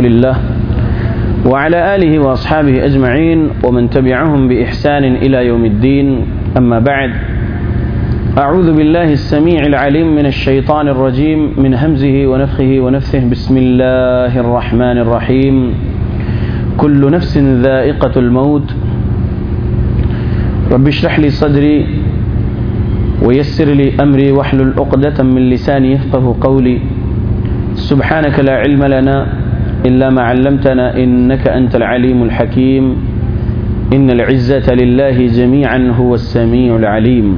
لله وعلى آله وأصحابه أجمعين ومن تبعهم بإحسان إلى يوم الدين أما بعد أعوذ بالله السميع العليم من الشيطان الرجيم من همزه ونفخه ونفثه بسم الله الرحمن الرحيم كل نفس ذائقة الموت رب اشرح لي صدري ويسر لي أمري واحلل عقدة من لساني يفقه قولي سبحانك لا علم لنا إلا ما علمتنا إنك أنت العليم الحكيم. إن العزة لله جميعا هو السميع العليم.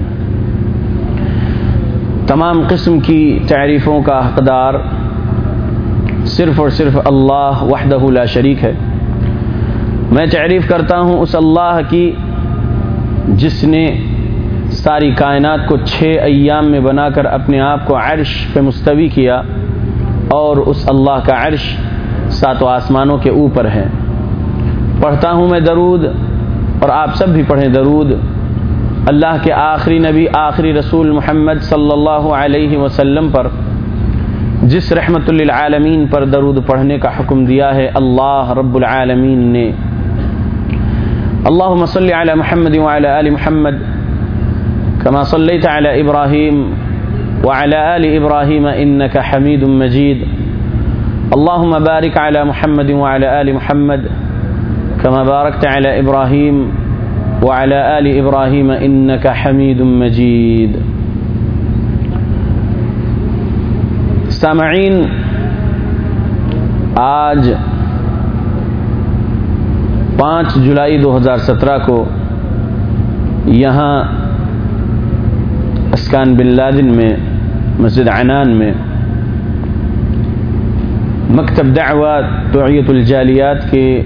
تمام قسم کی تعریفوں کا حقدار صرف اور صرف اللہ وحدہ لا شریک ہے. میں تعریف کرتا ہوں اس اللہ کی جس نے ساری کائنات کو چھ ایام میں بنا کر اپنے آپ کو عرش پہ مستوی کیا اور اس اللہ کا عرش ساتوں آسمانوں کے اوپر ہے پڑھتا ہوں میں درود اور آپ سب بھی پڑھیں درود۔ اللہ کے آخری نبی، آخری رسول محمد صلی اللہ علیہ وسلم پر، جس رحمت للعالمین پر درود پڑھنے کا حکم دیا ہے، اللہ رب العالمین نے۔ اللہم صلی علی محمد وعلى آل محمد كما صليت على إبراهيم وعلى آل إبراهيم إنك حميد مجيد اللهم بارك على محمد وعلى آل محمد كما باركت على إبراهيم وعلى آل إبراهيم إنك حميد مجيد. سامعين، آج پانچ جولائی دو ہزار سترہ کو یہاں اسکان بن لادن میں، مسجد عنان میں مکتب دعوات توعیت الجالیات کے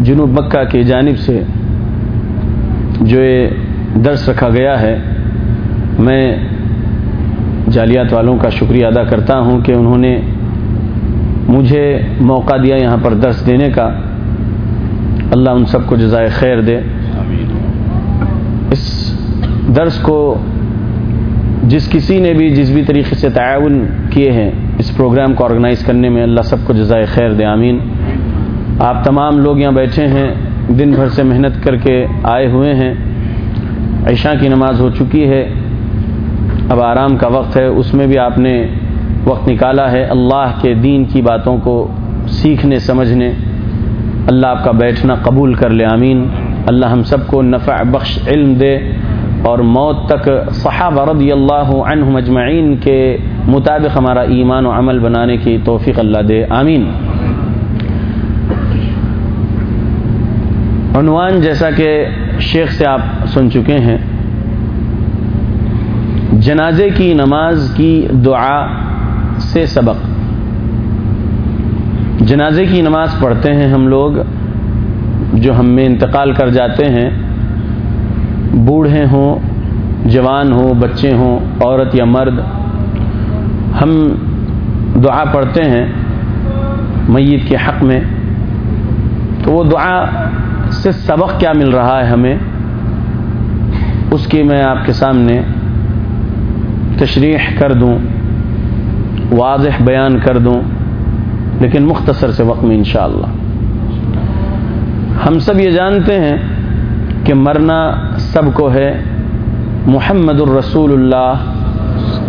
جنوب مکہ کی جانب سے جو درس رکھا گیا ہے، میں جالیات والوں کا شکریہ ادا کرتا ہوں کہ انہوں نے مجھے موقع دیا یہاں پر درس دینے کا۔ اللہ ان سب کو جزائے خیر دے۔ اس درس کو جس کسی نے بھی جس بھی طریقے سے تعاون کیے ہیں اس پروگرام کو آرگنائز کرنے میں اللہ سب کو جزائے خیر دے، آمین۔ آپ تمام لوگ یہاں بیٹھے ہیں، دن بھر سے محنت کر کے آئے ہوئے ہیں۔ عشاء کی نماز ہو چکی ہے، اب آرام کا وقت ہے۔ اس میں بھی آپ نے وقت نکالا ہے اللہ کے دین کی باتوں کو سیکھنے، سمجھنے۔ اللہ آپ کا بیٹھنا قبول کر لے، آمین۔ اللہ ہم سب کو نفع بخش، علم دے۔ اور موت تک صحابہ رضی اللہ عنہم اجمعین کے مطابق ہمارا ایمان و عمل بنانے کی توفیق اللہ دے، آمین۔ عنوان جیسا کہ شیخ سے آپ سن چکے ہیں، جنازے کی نماز کی دعا سے سبق۔ جنازے کی نماز پڑھتے ہیں ہم لوگ، جو ہم میں انتقال کر جاتے ہیں۔ بوڑھے ہوں، جوان ہوں، بچے ہوں، عورت یا مرد ہم دعا پڑھتے ہیں میت کے حق میں، تو وہ دعا سے سبق کیا مل رہا ہے ہمیں؟ اس کی میں آپ کے سامنے تشریح کر دوں، واضح بیان کر دوں، لیکن مختصر سے وقت میں انشاءاللہ۔ ہم سب یہ جانتے ہیں کہ مرنا سب کو ہے محمد الرسول اللہ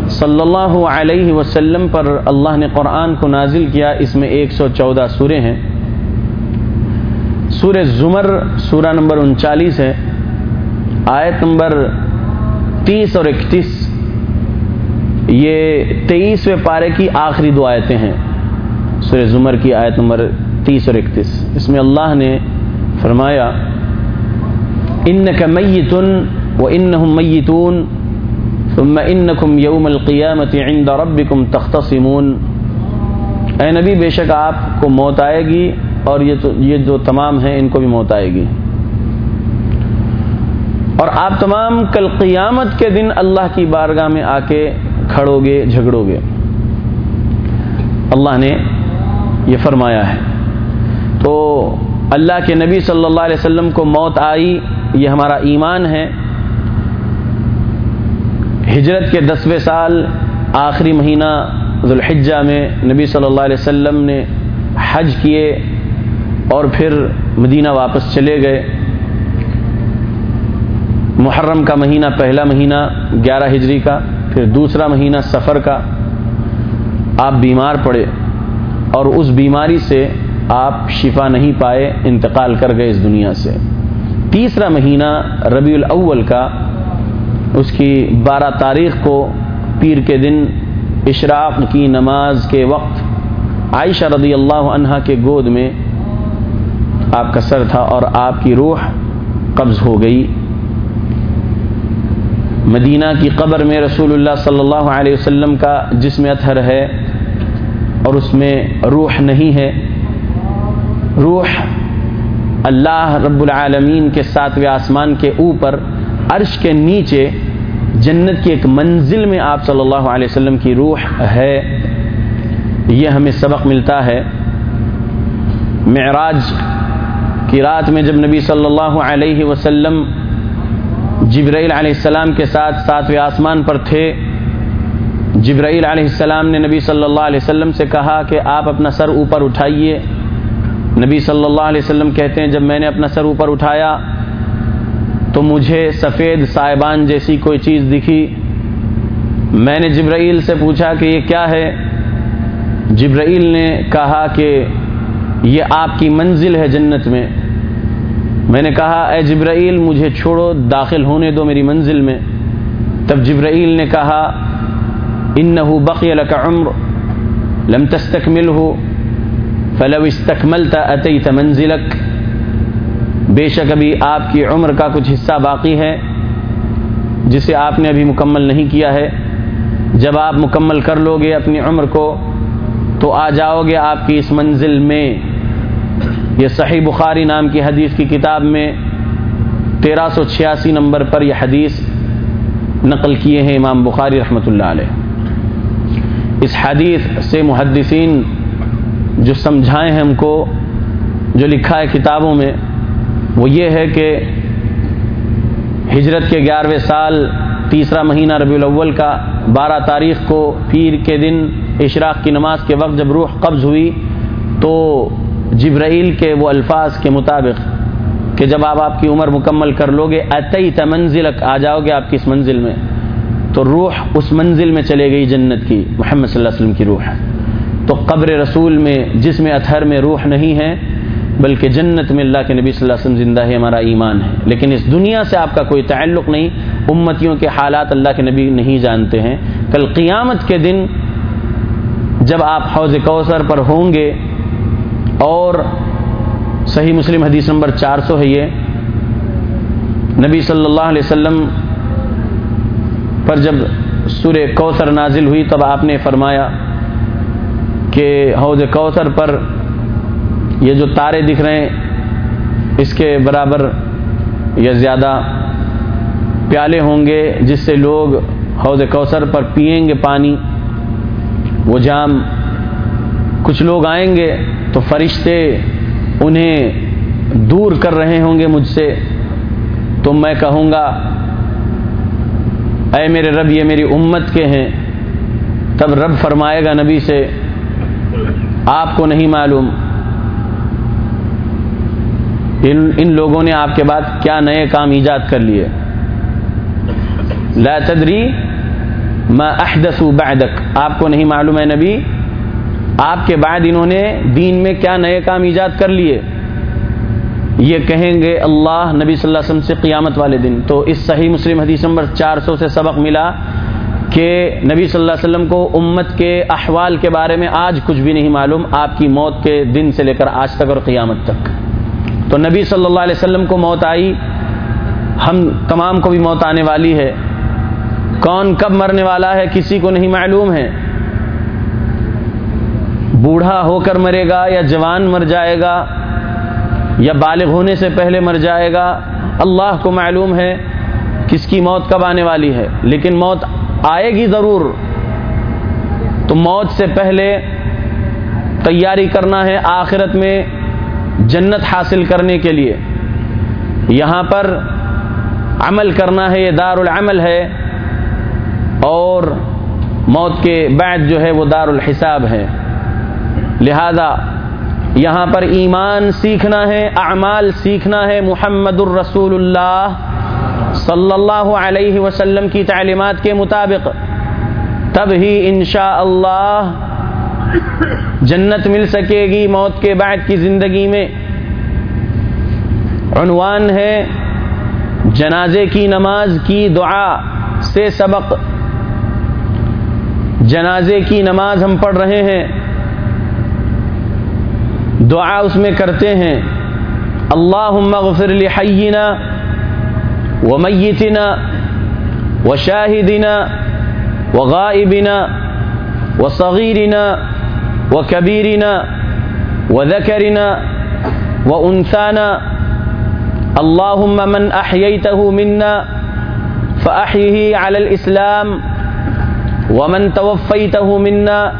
صلی اللہ علیہ وسلم پر اللہ نے قرآن کو نازل کیا، اس میں ایک سو چودہ سورے ہیں۔ سورہ زمر، سورہ نمبر انچالیس ہے۔ آیت نمبر تیس اور اکتیس۔ یہ تیئیسویں پارے کی آخری دو آیتیں ہیں۔ سورہ زمر کی آیت نمبر تیس اور اکتیس۔ اس میں اللہ نے فرمایا ان کا میتن و ان میتون ثم انکم یوم القیامت عند ربکم تختصمون۔ اے نبی، بے شک آپ کو موت آئے گی اور یہ تو، یہ جو تمام ہیں، ان کو بھی موت آئے گی۔ اور آپ تمام کل قیامت کے دن اللہ کی بارگاہ میں آ کے کھڑو گے جھگڑو گے اللہ نے یہ فرمایا ہے۔ تو اللہ کے نبی صلی اللہ علیہ وسلم کو موت آئی، یہ ہمارا ایمان ہے۔ ہجرت کے دسویں سال آخری مہینہ ذوالحجہ میں نبی صلی اللہ علیہ وسلم نے حج کیے اور پھر مدینہ واپس چلے گئے۔ محرم کا مہینہ پہلا مہینہ گیارہ ہجری کا، پھر دوسرا مہینہ سفر کا۔ آپ بیمار پڑے اور اس بیماری سے آپ شفا نہیں پائے، انتقال کر گئے اس دنیا سے۔ تیسرا مہینہ ربیع الاول کا اس کی بارہ تاریخ کو پیر کے دن اشراق کی نماز کے وقت عائشہ رضی اللہ عنہا کے گود میں آپ کا سر تھا اور آپ کی روح قبض ہو گئی۔ مدینہ کی قبر میں رسول اللہ صلی اللہ علیہ وسلم کا جسم اطہر ہے اور اس میں روح نہیں ہے۔ روح اللہ رب العالمین کے ساتویں آسمان کے اوپر عرش کے نیچے جنت کی ایک منزل میں آپ صلی اللہ علیہ وسلم کی روح ہے۔ یہ ہمیں سبق ملتا ہے۔ معراج کی رات میں جب نبی صلی اللہ علیہ وسلم جبرائیل علیہ السلام کے ساتھ ساتویں آسمان پر تھے، جبرائیل علیہ السلام نے نبی صلی اللہ علیہ وسلم سے کہا کہ آپ اپنا سر اوپر اٹھائیے۔ نبی صلی اللہ علیہ وسلم کہتے ہیں، جب میں نے اپنا سر اوپر اٹھایا تو مجھے سفید صاحبان جیسی کوئی چیز دکھی۔ میں نے جبرائیل سے پوچھا کہ یہ کیا ہے؟ جبرائیل نے کہا کہ یہ آپ کی منزل ہے جنت میں۔ میں نے کہا، اے جبرائیل، مجھے چھوڑو، داخل ہونے دو میری منزل میں۔ تب جبرائیل نے کہا ان بقی کا عمر لم تستکمل ہو فلو استکملتا عطیت منزلک۔ بے شک ابھی آپ کی عمر کا کچھ حصہ باقی ہے، جسے آپ نے ابھی مکمل نہیں کیا ہے۔ جب آپ مکمل کر لو گے اپنی عمر کو، تو آ جاؤ گے آپ کی اس منزل میں۔ یہ صحیح بخاری نام کی حدیث کی کتاب میں تیرہ سو چھیاسی نمبر پر یہ حدیث نقل کیے ہیں امام بخاری رحمۃ اللہ علیہ۔ اس حدیث سے محدثین جو سمجھائیں ہیں ہم کو، جو لکھا ہے کتابوں میں وہ یہ ہے کہ ہجرت کے گیارہویں سال تیسرا مہینہ ربیع الاول کا بارہ تاریخ کو پیر کے دن اشراق کی نماز کے وقت جب روح قبض ہوئی تو جبرائیل کے وہ الفاظ کے مطابق کہ جب آپ آپ کی عمر مکمل کر لو گے عطی تمنزل آ جاؤ گے آپ کی اس منزل میں۔ تو روح اس منزل میں چلے گئی جنت کی، محمد صلی اللہ علیہ وسلم کی روح۔ ہے تو قبر رسول میں جس میں اتھر میں روح نہیں ہے۔ بلکہ جنت میں اللہ کے نبی صلی اللہ علیہ وسلم زندہ ہے، ہمارا ایمان ہے۔ لیکن اس دنیا سے آپ کا کوئی تعلق نہیں، امتیوں کے حالات اللہ کے نبی نہیں جانتے ہیں۔ کل قیامت کے دن جب آپ حوض کوثر پر ہوں گے، اور صحیح مسلم حدیث نمبر چار سو ہے یہ۔ نبی صلی اللہ علیہ وسلم پر جب سور کوثر نازل ہوئی، تب آپ نے فرمایا کہ حوض کوثر پر یہ جو تارے دکھ رہے ہیں، اس کے برابر یا زیادہ پیالے ہوں گے، جس سے لوگ حوض کوثر پر پئیں گے پانی۔ وہ جام کچھ لوگ آئیں گے تو فرشتے انہیں دور کر رہے ہوں گے مجھ سے۔ تو میں کہوں گا، اے میرے رب، یہ میری امت کے ہیں۔ تب رب فرمائے گا نبی سے، آپ کو نہیں معلوم۔ ان ان لوگوں نے آپ کے بعد کیا نئے کام ایجاد کر لیے؟ لا تدری ما احدث بعدک۔ آپ کو نہیں معلوم ہے نبی، آپ کے بعد انہوں نے دین میں کیا نئے کام ایجاد کر لیے؟ یہ کہیں گے اللہ نبی صلی اللہ علیہ وسلم سے قیامت والے دن۔ تو اس صحیح مسلم حدیث نمبر چار سو سے سبق ملا کہ نبی صلی اللہ علیہ وسلم کو امت کے احوال کے بارے میں آج کچھ بھی نہیں معلوم، آپ کی موت کے دن سے لے کر آج تک اور قیامت تک۔ تو نبی صلی اللہ علیہ وسلم کو موت آئی۔ ہم تمام کو بھی موت آنے والی ہے۔ کون کب مرنے والا ہے کسی کو نہیں معلوم ہے۔ بوڑھا ہو کر مرے گا یا جوان مر جائے گا یا بالغ ہونے سے پہلے مر جائے گا، اللہ کو معلوم ہے کس کی موت کب آنے والی ہے۔ لیکن موت آئے گی ضرور۔ تو موت سے پہلے تیاری کرنا ہے آخرت میں۔ جنت حاصل کرنے کے لیے۔ یہاں پر عمل کرنا ہے، یہ دار العمل ہے۔ اور موت کے بعد جو ہے وہ دار الحساب ہے۔ لہذا یہاں پر ایمان سیکھنا ہے، اعمال سیکھنا ہے۔ محمد الرسول اللہ صلی اللہ علیہ وسلم کی تعلیمات کے مطابق۔ تب ہی انشاء اللہ جنت مل سکے گی موت کے بعد کی زندگی میں۔ عنوان ہے جنازے کی نماز کی دعا سے سبق۔ جنازے کی نماز ہم پڑھ رہے ہیں۔ دعا اس میں کرتے ہیں۔ اللہ غفر لحینا ومیتنا وشاہدنا وغائبنا وصغیرنا وكبيرنا وذكرنا وأنثانا اللهم من أحييته منا فأحيه على الإسلام ومن توفيته منا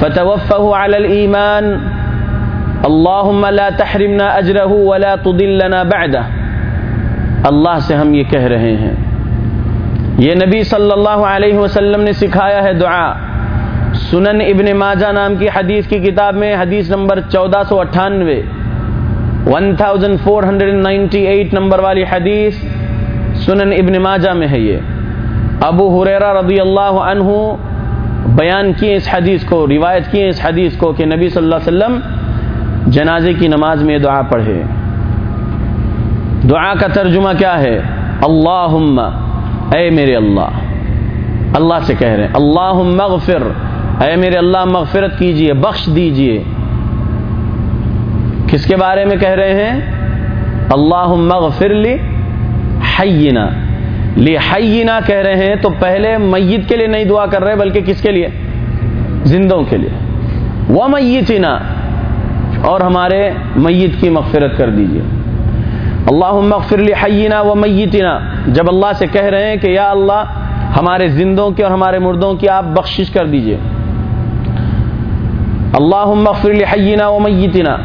فتوفه على الإيمان اللهم لا تحرمنا أجره ولا تضلنا بعده اللہ سے ہم یہ کہہ رہے ہیں یہ نبی صلی اللہ علیہ وسلم نے سکھایا ہے دعا سنن ابن ماجہ نام کی حدیث کی کتاب میں حدیث نمبر چودہ سو اٹھانوے one thousand four hundred ninety eight number والی حدیث سنن ابن ماجہ میں ہے یہ۔ ابو حریرا رضی اللہ عنہ بیان کیے اس حدیث کو، روایت کیے اس حدیث کو کہ نبی صلی اللہ علیہ وسلم جنازے کی نماز میں دعا پڑھے۔ دعا کا ترجمہ کیا ہے؟ اللہ اے میرے اللہ۔ اللہ سے کہہ رہے ہیں اللہ مغفر اے میرے اللہ، مغفرت کیجیے، بخش دیجیے۔ کس کے بارے میں کہہ رہے ہیں؟ اللہ مغفر لی حینا۔ لی حینا کہہ رہے ہیں تو پہلے میت کے لیے نہیں دعا کر رہے، بلکہ کس کے لیے؟ زندوں کے لیے۔ وہ میتنا اور ہمارے میت کی مغفرت کر دیجیے۔ اللہ مغفر لی حینا و میتنا جب اللہ سے کہہ رہے ہیں کہ یا اللہ، ہمارے زندوں کے اور ہمارے مردوں کی آپ بخشش کر دیجیے۔ اللہ مغفر لحینا و میتنا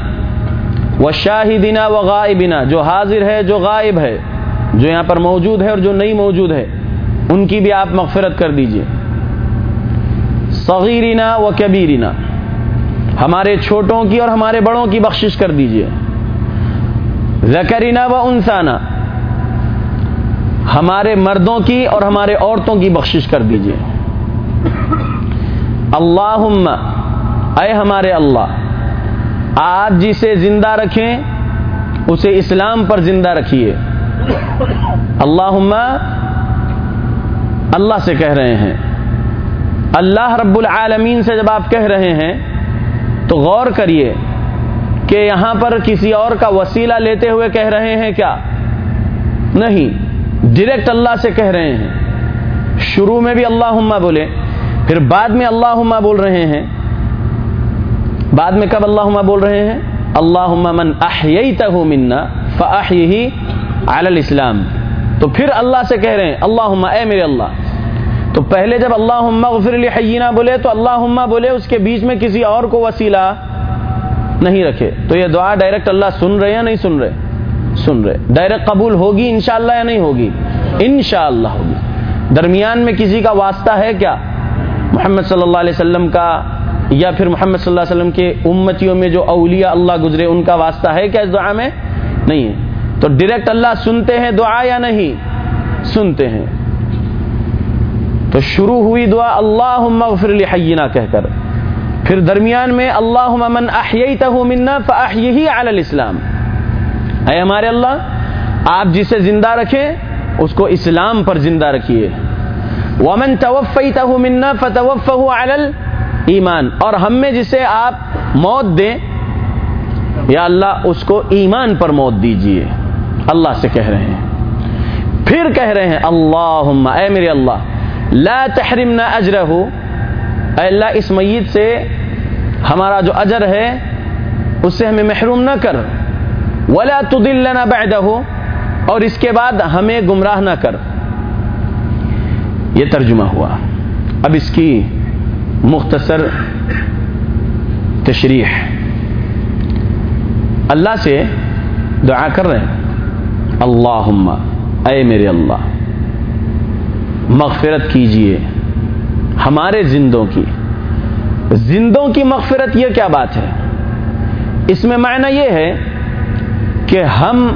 و شاہدنا و غائبنا، جو حاضر ہے، جو غائب ہے، جو یہاں پر موجود ہے اور جو نہیں موجود ہے، ان کی بھی آپ مغفرت کر دیجیے۔ صغیرنا و کبیرنا، ہمارے چھوٹوں کی اور ہمارے بڑوں کی بخشش کر دیجیے۔ ذکرنا و انسانہ ہمارے مردوں کی اور ہمارے عورتوں کی بخشش کر دیجیے۔ اللہ اے ہمارے اللہ، آپ جسے زندہ رکھیں، اسے اسلام پر زندہ رکھیے۔ اللہ اللہ سے کہہ رہے ہیں۔ اللہ رب العالمین سے جب آپ کہہ رہے ہیں، تو غور کریے کہ یہاں پر کسی اور کا وسیلہ لیتے ہوئے کہہ رہے ہیں کیا؟ نہیں ڈائریکٹ اللہ سے کہہ رہے ہیں۔ شروع میں بھی اللہ بولے، پھر بعد میں اللہ بول رہے ہیں۔ بعد میں کب اللہ بول رہے ہیں؟ اللہ من احییتہ منا فاحیہی علی الاسلام. تو پھر اللہ سے کہہ رہے ہیں اللہ اے میرے اللہ، تو پہلے جب اللہ غفر حیینہ بولے، تو اللہ بولے، اس کے بیچ میں کسی اور کو وسیلہ نہیں رکھے۔ تو یہ دعا ڈائریکٹ اللہ سن رہے یا نہیں سن رہے؟ سن رہے۔ ڈائریکٹ قبول ہوگی انشاءاللہ یا نہیں ہوگی؟ انشاءاللہ ہوگی۔ درمیان میں کسی کا واسطہ ہے کیا؟ محمد صلی اللہ علیہ وسلم کا یا پھر محمد صلی اللہ علیہ وسلم کے امتیوں میں جو اولیاء اللہ گزرے، ان کا واسطہ ہے کیا اس دعا میں؟ نہیں ہے۔ تو ڈائریکٹ اللہ سنتے ہیں دعا یا نہیں؟ سنتے ہیں۔ تو شروع ہوئی دعا اللہ مغفر حینا کہہ کر۔ پھر درمیان میں اللہ من احییتہ منا فاحیہی علی الاسلام اے ہمارے اللہ، آپ جسے زندہ رکھیں، اس کو اسلام پر زندہ رکھیے۔ ومن توفیتہ منا فتوفہ علی ایمان اور ہم میں جسے آپ موت دیں، یا اللہ اس کو ایمان پر موت دیجیے۔ اللہ سے کہہ رہے ہیں۔ پھر کہہ رہے ہیں اللہ اے میرے اللہ، لا تحرمنا اجرہ۔ اے اللہ، اس میت سے ہمارا جو اجر ہے اس سے ہمیں محروم نہ کر۔ ولا تدلنا بعدہ اور اس کے بعد ہمیں گمراہ نہ کر۔ یہ ترجمہ ہوا۔ اب اس کی مختصر تشریح۔ اللہ سے دعا کر رہے ہیں۔ اللہ اے میرے اللہ، مغفرت کیجیے ہمارے زندوں کی۔ زندوں کی مغفرت یہ کیا بات ہے؟ اس میں معنی یہ ہے کہ ہم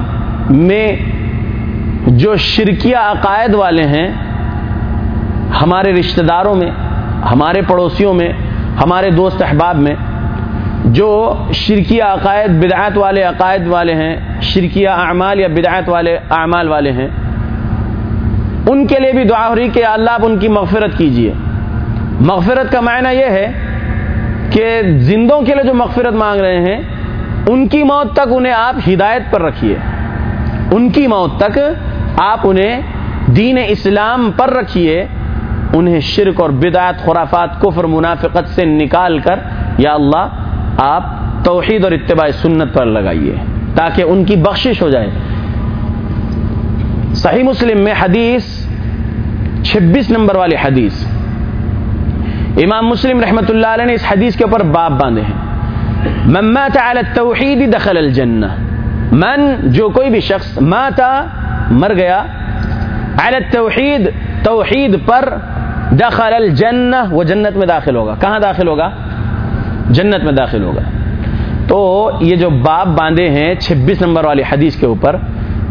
میں جو شرکیہ عقائد والے ہیں، ہمارے رشتہ داروں میں ہمارے پڑوسیوں میں، ہمارے دوست احباب میں، جو شرکیہ عقائد، بدعات والے عقائد والے ہیں، شرکیہ اعمال یا بدعات والے اعمال والے ہیں، ان کے لیے بھی دعا ہو رہی کہ اللہ آپ ان کی مغفرت کیجیے مغفرت کا معنی یہ ہے کہ زندوں کے لیے جو مغفرت مانگ رہے ہیں، ان کی موت تک انہیں آپ ہدایت پر رکھیے۔ ان کی موت تک آپ انہیں دین اسلام پر رکھیے۔ انہیں شرک اور بدعت، خرافات، کفر، منافقت سے نکال کر، یا اللہ، آپ توحید اور اتباع سنت پر لگائیے، تاکہ ان کی بخشش ہو جائے۔ صحیح مسلم میں حدیث، چھبیس نمبر والی حدیث۔ امام مسلم رحمت اللہ علیہ نے اس حدیث کے اوپر باب باندھے ہیں۔ من مات على التوحید دخل الجنہ۔ من، جو کوئی بھی شخص ماتا، مر گیا على التوحید، توحید پر دخل الجنہ، وہ جنت میں داخل ہوگا۔ کہاں داخل ہوگا؟ جنت میں داخل ہوگا۔ تو یہ جو باب باندھے ہیں چھبیس نمبر والی حدیث کے اوپر،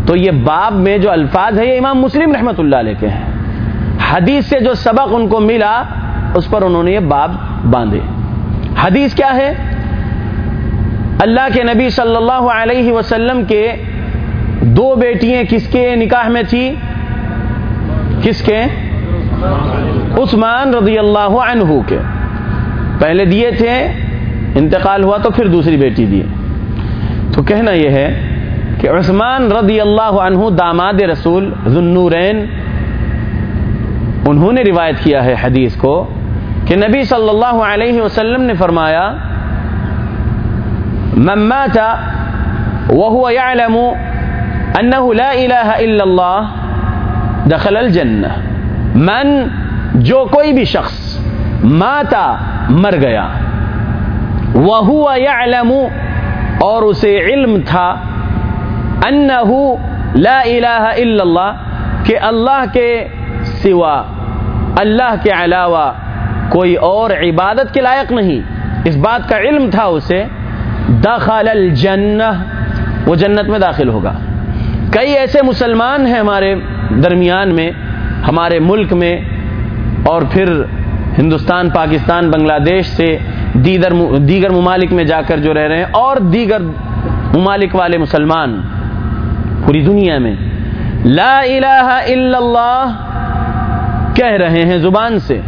تو یہ باب میں جو الفاظ ہے یہ امام مسلم رحمت اللہ علیہ کے ہیں۔ حدیث سے جو سبق ان کو ملا، اس پر انہوں نے یہ باب باندھے۔ حدیث کیا ہے؟ اللہ کے نبی صلی اللہ علیہ وسلم کے دو بیٹیاں کس کے نکاح میں تھی کس کے؟ عثمان رضی اللہ عنہ کے۔ پہلے دیے تھے، انتقال ہوا تو پھر دوسری بیٹی دیے تو کہنا یہ ہے کہ عثمان رضی اللہ عنہ داماد رسول ذنورین انہوں نے روایت کیا ہے حدیث کو کہ نبی صلی اللہ علیہ وسلم نے فرمایا، من مات وهو يعلم انه لا اله الا الله دخل الجنہ من جو کوئی بھی شخص ماتا مر گیا وہ يعلم اور اسے علم تھا انه لا الہ الا اللہ، کہ اللہ کے سوا، اللہ کے علاوہ کوئی اور عبادت کے لائق نہیں۔ اس بات کا علم تھا اسے، دخل الجنہ، وہ جنت میں داخل ہوگا۔ کئی ایسے مسلمان ہیں ہمارے درمیان میں، ہمارے ملک میں اور پھر ہندوستان، پاکستان، بنگلہ دیش سے دیگر دیگر ممالک میں جا کر جو رہ رہے ہیں اور دیگر ممالک والے مسلمان پوری دنیا میں لا الہ الا اللہ کہہ رہے ہیں زبان سے۔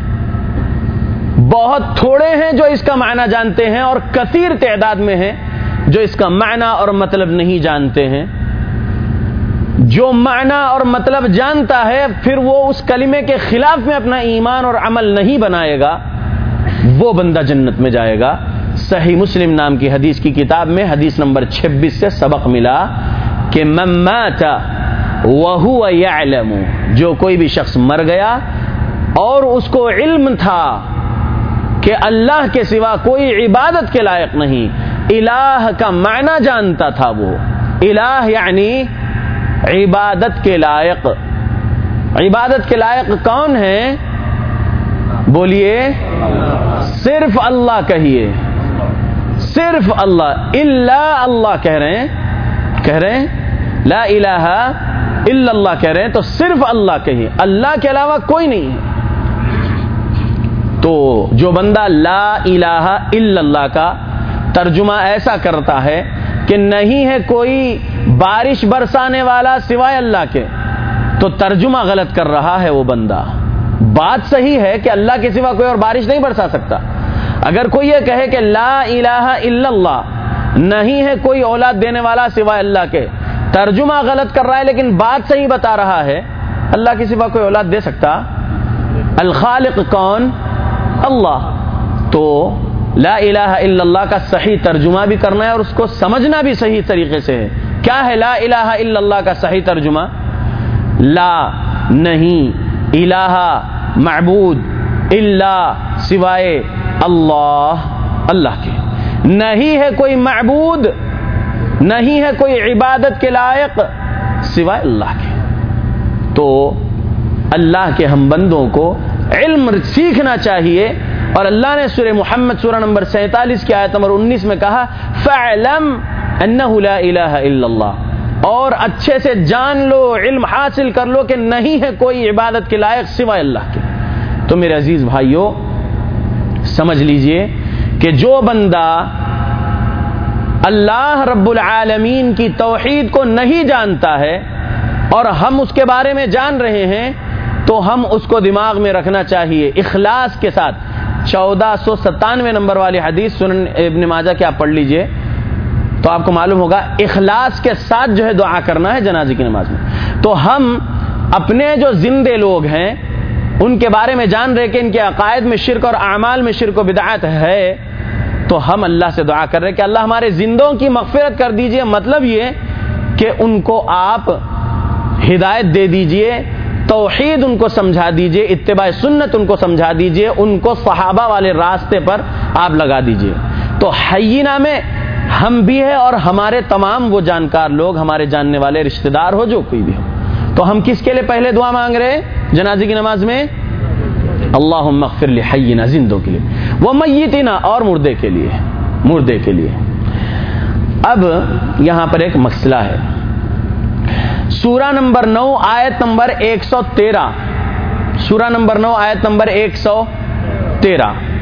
بہت تھوڑے ہیں جو اس کا معنی جانتے ہیں اور کثیر تعداد میں ہیں جو اس کا معنی اور مطلب نہیں جانتے ہیں۔ جو معنی اور مطلب جانتا ہے، پھر وہ اس کلمے کے خلاف میں اپنا ایمان اور عمل نہیں بنائے گا، وہ بندہ جنت میں جائے گا۔ صحیح مسلم نام کی حدیث کی کتاب میں حدیث نمبر چھبیس سے سبق ملا کہ مماتا وہ یعلم، جو کوئی بھی شخص مر گیا اور اس کو علم تھا کہ اللہ کے سوا کوئی عبادت کے لائق نہیں الہ کا معنی جانتا تھا وہ۔ الہ یعنی عبادت کے لائق۔ عبادت کے لائق کون ہے بولیے، صرف اللہ کہیے۔ صرف اللہ اللہ اللہ کہہ رہے ہیں، کہہ رہے ہیں، لا الہ الا اللہ کہہ رہے ہیں، تو صرف اللہ کہیے۔ اللہ کے علاوہ کوئی نہیں ہے۔ تو جو بندہ لا الہ الا اللہ کا ترجمہ ایسا کرتا ہے کہ نہیں ہے کوئی بارش برسانے والا سوائے اللہ کے، تو ترجمہ غلط کر رہا ہے وہ بندہ۔ بات صحیح ہے کہ اللہ کے سوا کوئی اور بارش نہیں برسا سکتا۔ اگر کوئی یہ کہے کہ لا الہ الا اللہ، نہیں ہے کوئی اولاد دینے والا سوائے اللہ کے۔ ترجمہ غلط کر رہا ہے لیکن بات صحیح بتا رہا ہے۔ اللہ کے سوا کوئی اولاد دے سکتا؟ الخالق کون؟ اللہ۔ تو لا الہ الا اللہ کا صحیح ترجمہ بھی کرنا ہے اور اس کو سمجھنا بھی صحیح طریقے سے ہے۔ کیا ہے لا الہ الا اللہ کا صحیح ترجمہ؟ لا، نہیں، الہ، معبود اللہ سوائے اللہ اللہ کے۔ نہیں ہے کوئی معبود، نہیں ہے کوئی عبادت کے لائق سوائے اللہ کے۔ تو اللہ کے ہم بندوں کو علم سیکھنا چاہیے۔ اور اللہ نے سورہ محمد سورہ نمبر سینتالیس کی آیت نمبر انیس میں کہا، فعلم انہ لا الہ الا اللہ۔ اور اچھے سے جان لو، علم حاصل کر لو کہ نہیں ہے کوئی عبادت کے لائق سوائے اللہ کے۔ تو میرے عزیز بھائیوں سمجھ لیجیے کہ جو بندہ اللہ رب العالمین کی توحید کو نہیں جانتا ہے اور ہم اس کے بارے میں جان رہے ہیں، تو ہم اس کو دماغ میں رکھنا چاہیے اخلاص کے ساتھ۔ چودہ سو ستانوے نمبر والی حدیث سنن ابن ماجہ کے آپ پڑھ لیجیے۔ تو آپ کو معلوم ہوگا، اخلاص کے ساتھ جو ہے دعا کرنا ہے جنازی کی نماز میں۔ تو ہم اپنے جو زندے لوگ ہیں، ان کے بارے میں جان رہے کہ ان کے عقائد میں شرک اور اعمال میں شرک و بدعت ہے، تو ہم اللہ سے دعا کر رہے کہ اللہ ہمارے زندوں کی مغفرت کر دیجیے۔ مطلب یہ کہ ان کو آپ ہدایت دے دیجیے، توحید ان کو سمجھا دیجیے، اتباع سنت ان کو سمجھا دیجیے، ان کو صحابہ والے راستے پر آپ لگا دیجیے۔ تو حیینہ میں ہم بھی ہیں اور ہمارے تمام وہ جانکار لوگ، ہمارے جاننے والے رشتہ دار ہو جو کوئی بھی ہو۔ تو ہم کس کے لیے پہلے دعا مانگ رہے ہیں جنازی کی نماز میں؟ اللہ مغفر حیینہ زندوں کے لیے۔ وہ میتینا اور مردے کے لیے۔ مردے کے لیے۔ اب یہاں پر ایک مسئلہ ہے۔ سورہ نمبر نو، آیت نمبر ایک سو تیرہ۔ سورہ نمبر نو، آیت نمبر ایک سو تیرہ۔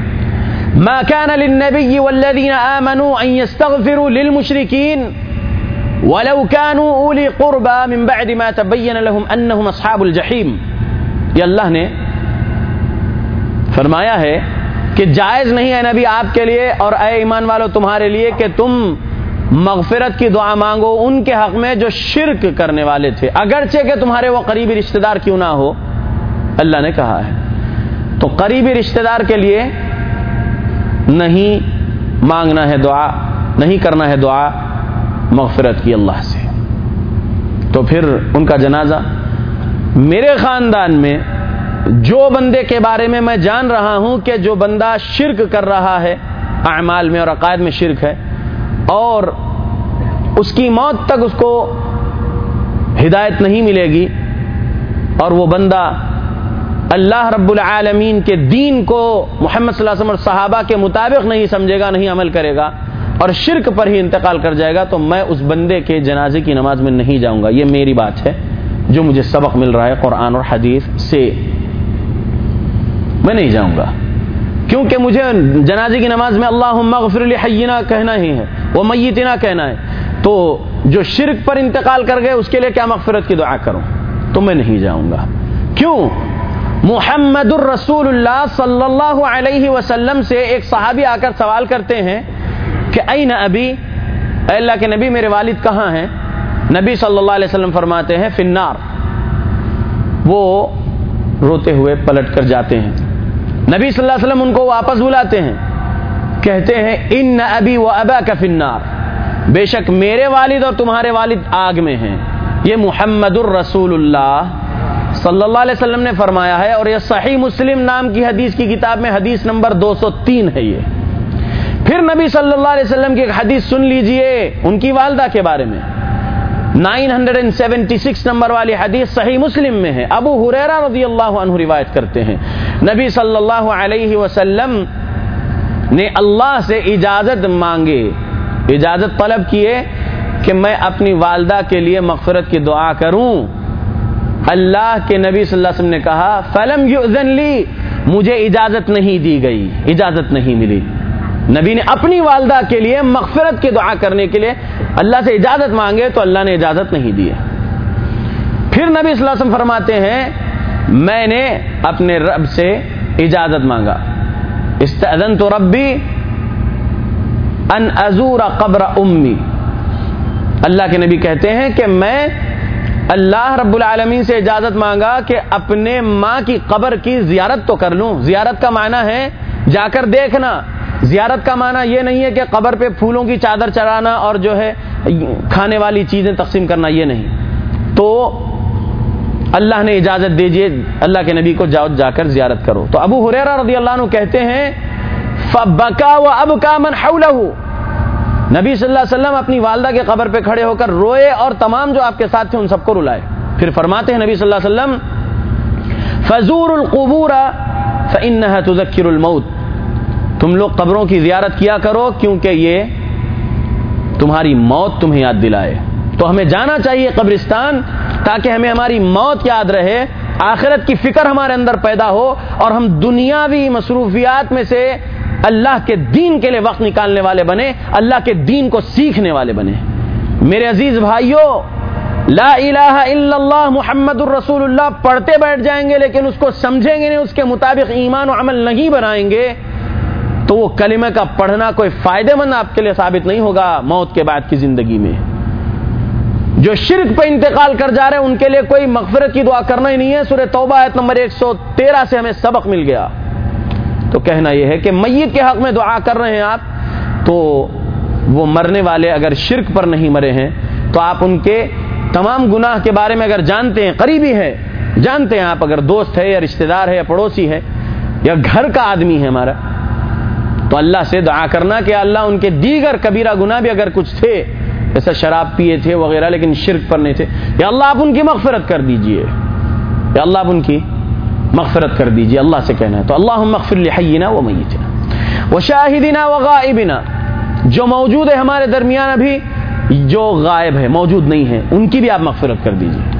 ما كان للنبي والذين آمنوا أن يستغفروا للمشركين ولو كانوا أولي قربى من بعد ما تبين لهم أنهم أصحاب الجحيم. یہ اللہ نے فرمایا ہے کہ جائز نہیں ہے نبی آپ کے لیے اور اے ایمان والو تمہارے لیے کہ تم مغفرت کی دعا مانگو ان کے حق میں جو شرک کرنے والے تھے۔ اگرچہ کہ تمہارے وہ قریبی رشتہ دار کیوں نہ ہو، اللہ نے کہا ہے۔ تو قریبی رشتہ دار کے لیے نہیں مانگنا ہے دعا، نہیں کرنا ہے دعا، مغفرت کی اللہ سے۔ تو پھر ان کا جنازہ، میرے خاندان میں جو بندے کے بارے میں میں جان رہا ہوں کہ جو بندہ شرک کر رہا ہے، اعمال میں اور عقائد میں شرک ہے، اور اس کی موت تک اس کو ہدایت نہیں ملے گی، اور وہ بندہ اللہ رب العالمین کے دین کو محمد صلی اللہ علیہ وسلم اور صحابہ کے مطابق نہیں سمجھے گا، نہیں عمل کرے گا اور شرک پر ہی انتقال کر جائے گا، تو میں اس بندے کے جنازے کی نماز میں نہیں جاؤں گا۔ یہ میری بات ہے، جو مجھے سبق مل رہا ہے قرآن اور حدیث سے میں نہیں جاؤں گا۔ کیونکہ مجھے جنازے کی نماز میں اللہ مغفر حینا کہنا ہی ہے وہ میتنا کہنا ہے۔ تو جو شرک پر انتقال کر گئے، اس کے لیے کیا مغفرت کی دعا کروں؟ تو میں نہیں جاؤں گا۔ کیوں؟ محمد الرسول اللہ صلی اللہ علیہ وسلم سے ایک صحابی آ کر سوال کرتے ہیں کہ این ابھی اے اللہ کے نبی، میرے والد کہاں ہیں؟ نبی صلی اللہ علیہ وسلم فرماتے ہیں فنار وہ روتے ہوئے پلٹ کر جاتے ہیں۔ نبی صلی اللہ علیہ وسلم ان کو واپس بلاتے ہیں۔ کہتے ہیں، ان ابی و ابا کا فنار بے شک میرے والد اور تمہارے والد آگ میں ہیں۔ یہ محمد الرسول اللہ صلی اللہ علیہ وسلم نے فرمایا ہے اور یہ صحیح مسلم نام کی حدیث کی کتاب میں حدیث نمبر دو سو تین ہے یہ۔ پھر نبی صلی اللہ علیہ وسلم کی ایک حدیث سن لیجیے ان کی والدہ کے بارے میں۔ 976 نمبر والی حدیث صحیح مسلم میں ہے۔ ابو حریرہ رضی اللہ عنہ روایت کرتے ہیں۔ نبی صلی اللہ علیہ وسلم نے اللہ سے اجازت مانگے۔ اجازت طلب کیے کہ میں اپنی والدہ کے لیے مغفرت کی دعا کروں۔ اللہ کے نبی صلی اللہ علیہ وسلم نے کہا، فلم یؤذن لی مجھے اجازت نہیں دی گئی، اجازت نہیں ملی۔ نبی نے اپنی والدہ کے لیے مغفرت کی دعا کرنے کے لیے اللہ سے اجازت مانگے تو اللہ نے اجازت نہیں دی۔ پھر نبی صلی اللہ علیہ وسلم فرماتے ہیں، میں نے اپنے رب سے اجازت مانگا۔ استعذن تو ربی ان ازور قبر امی۔ اللہ کے نبی کہتے ہیں کہ میں اللہ رب العالمین سے اجازت مانگا کہ اپنے ماں کی قبر کی زیارت تو کر لوں۔ زیارت کا معنی ہے جا کر دیکھنا۔ زیارت کا معنی یہ نہیں ہے کہ قبر پہ پھولوں کی چادر چڑھانا اور جو ہے کھانے والی چیزیں تقسیم کرنا، یہ نہیں۔ تو اللہ نے اجازت دیجیے اللہ کے نبی کو جاؤ، جا کر زیارت کرو۔ تو ابو حریرا رضی اللہ عنہ کہتے ہیں، فبکا و اب کا من نبی صلی اللہ علیہ وسلم اپنی والدہ کے قبر پہ کھڑے ہو کر روئے اور تمام جو آپ کے ساتھ تھے ان سب کو رلائے۔ پھر فرماتے ہیں نبی صلی اللہ علیہ وسلم فضور القبور فانها تذکر الموت تم لوگ قبروں کی زیارت کیا کرو کیونکہ یہ تمہاری موت تمہیں یاد دلائے۔ تو ہمیں جانا چاہیے قبرستان تاکہ ہمیں ہماری موت یاد رہے، آخرت کی فکر ہمارے اندر پیدا ہو اور ہم دنیاوی مصروفیات میں سے اللہ کے دین کے لیے وقت نکالنے والے بنے، اللہ کے دین کو سیکھنے والے بنے۔ میرے عزیز بھائیوں لا الہ الا اللہ محمد الرسول اللہ پڑھتے بیٹھ جائیں گے لیکن اس کو سمجھیں گے نہیں، اس کے مطابق ایمان و عمل نہیں بنائیں گے، تو وہ کلمہ کا پڑھنا کوئی فائدہ مند آپ کے لیے ثابت نہیں ہوگا موت کے بعد کی زندگی میں۔ جو شرک پہ انتقال کر جا رہے ہیں، ان کے لیے کوئی مغفرت کی دعا کرنا ہی نہیں ہے۔ سورہ توبہ آیت نمبر ایک سو تیرہ سے ہمیں سبق مل گیا۔ تو کہنا یہ ہے کہ میت کے حق میں دعا کر رہے ہیں آپ، تو وہ مرنے والے اگر شرک پر نہیں مرے ہیں، تو آپ ان کے تمام گناہ کے بارے میں اگر جانتے ہیں، قریبی ہے جانتے ہیں آپ اگر دوست ہے یا رشتہ دار ہے یا پڑوسی ہے یا گھر کا آدمی ہے ہمارا، تو اللہ سے دعا کرنا کہ اللہ ان کے دیگر کبیرہ گناہ بھی اگر کچھ تھے، جیسا شراب پیے تھے وغیرہ، لیکن شرک پر نہیں تھے، یا اللہ آپ ان کی مغفرت کر دیجیے، یا اللہ آپ ان کی مغفرت کر دیجیے، اللہ سے کہنا ہے۔ تو اللہ مغفر لحینا و میتنا و شاہدنا و غائبنا۔ جو موجود ہے ہمارے درمیان ابھی، جو غائب ہے، موجود نہیں ہے، ان کی بھی آپ مغفرت کر دیجیے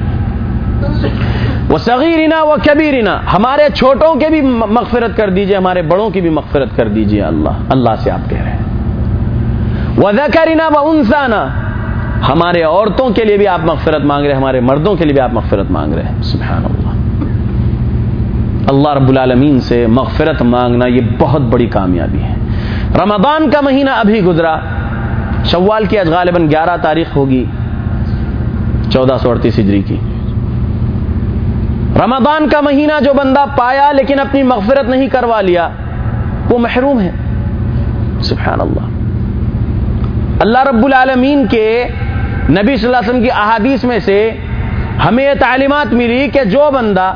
وہ صغیرنا و کبیرنا۔ ہمارے چھوٹوں کے بھی مغفرت کر دیجیے ہمارے بڑوں کی بھی مغفرت کر دیجیے اللہ۔ اللہ سے آپ کہہ رہے ہیں۔ وہ ذکرنا و انسانا ہمارے عورتوں کے لیے بھی آپ مغفرت مانگ رہے ہیں، ہمارے مردوں کے لیے بھی آپ مغفرت مانگ رہے ہیں۔ سبحان اللہ۔ اللہ رب العالمین سے مغفرت مانگنا یہ بہت بڑی کامیابی ہے۔ رمضان کا مہینہ ابھی گزرا۔ شوال کی غالباً گیارہ تاریخ ہوگی۔ چودہ سو اڑتیس ہجری کی۔ رمضان کا مہینہ جو بندہ پایا لیکن اپنی مغفرت نہیں کروا لیا، وہ محروم ہے۔ سبحان اللہ۔ اللہ رب العالمین کے نبی صلی اللہ علیہ وسلم کی احادیث میں سے ہمیں یہ تعلیمات ملی کہ جو بندہ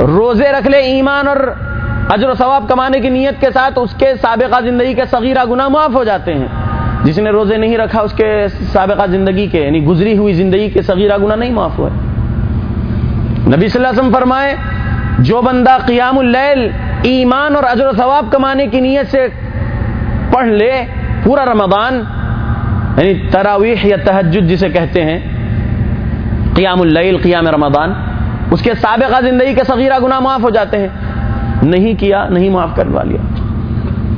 روزے رکھ لے ایمان اور اجر و ثواب کمانے کی نیت کے ساتھ اس کے سابقہ زندگی کے صغیرہ گناہ معاف ہو جاتے ہیں۔ جس نے روزے نہیں رکھا اس کے سابقہ زندگی کے یعنی گزری ہوئی زندگی کے صغیرہ گناہ نہیں معاف ہوئے۔ نبی صلی اللہ علیہ وسلم فرمائے، جو بندہ قیام اللیل ایمان اور اجر و ثواب کمانے کی نیت سے پڑھ لے، پورا رمضان یعنی تراویح یا تہجد جسے کہتے ہیں، قیام اللیل، قیام رمضان اس کے سابقہ زندگی کے صغیرہ گناہ معاف ہو جاتے ہیں۔ نہیں کیا، نہیں معاف کروا لیا۔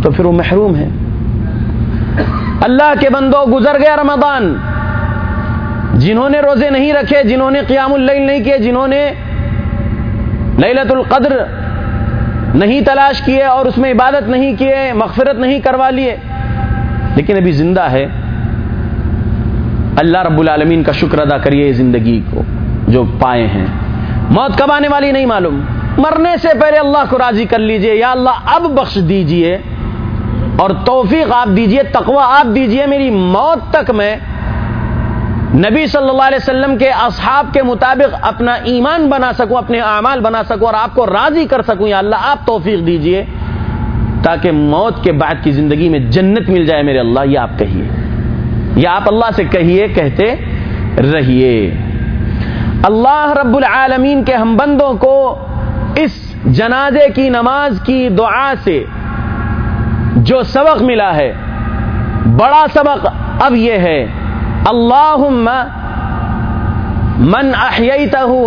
تو پھر وہ محروم ہے اللہ کے بندوں، گزر گیا رمضان۔ جنہوں نے روزے نہیں رکھے، جنہوں نے قیام اللیل نہیں کیے، جنہوں نے لیلت القدر نہیں تلاش کیے اور اس میں عبادت نہیں کیے، مغفرت نہیں کروا لیے۔ لیکن ابھی زندہ ہے۔ اللہ رب العالمین کا شکر ادا کریے زندگی کو، جو پائے ہیں۔ موت کب آنے والی نہیں معلوم۔ مرنے سے پہلے اللہ کو راضی کر لیجیے۔ یا اللہ، اب بخش دیجیے۔ اور توفیق آپ دیجیے، تقوی آپ دیجیے۔ میری موت تک میں نبی صلی اللہ علیہ وسلم کے اصحاب کے مطابق اپنا ایمان بنا سکوں، اپنے اعمال بنا سکوں اور آپ کو راضی کر سکوں۔ یا اللہ، آپ توفیق دیجیے۔ تاکہ موت کے بعد کی زندگی میں جنت مل جائے۔ میرے اللہ، یہ آپ کہیے۔ یا آپ اللہ سے کہیے، کہتے رہیے۔ اللہ رب العالمین کے ہم بندوں کو اس جنازے کی نماز کی دعا سے جو سبق ملا ہے، بڑا سبق اب یہ ہے۔ اللہ من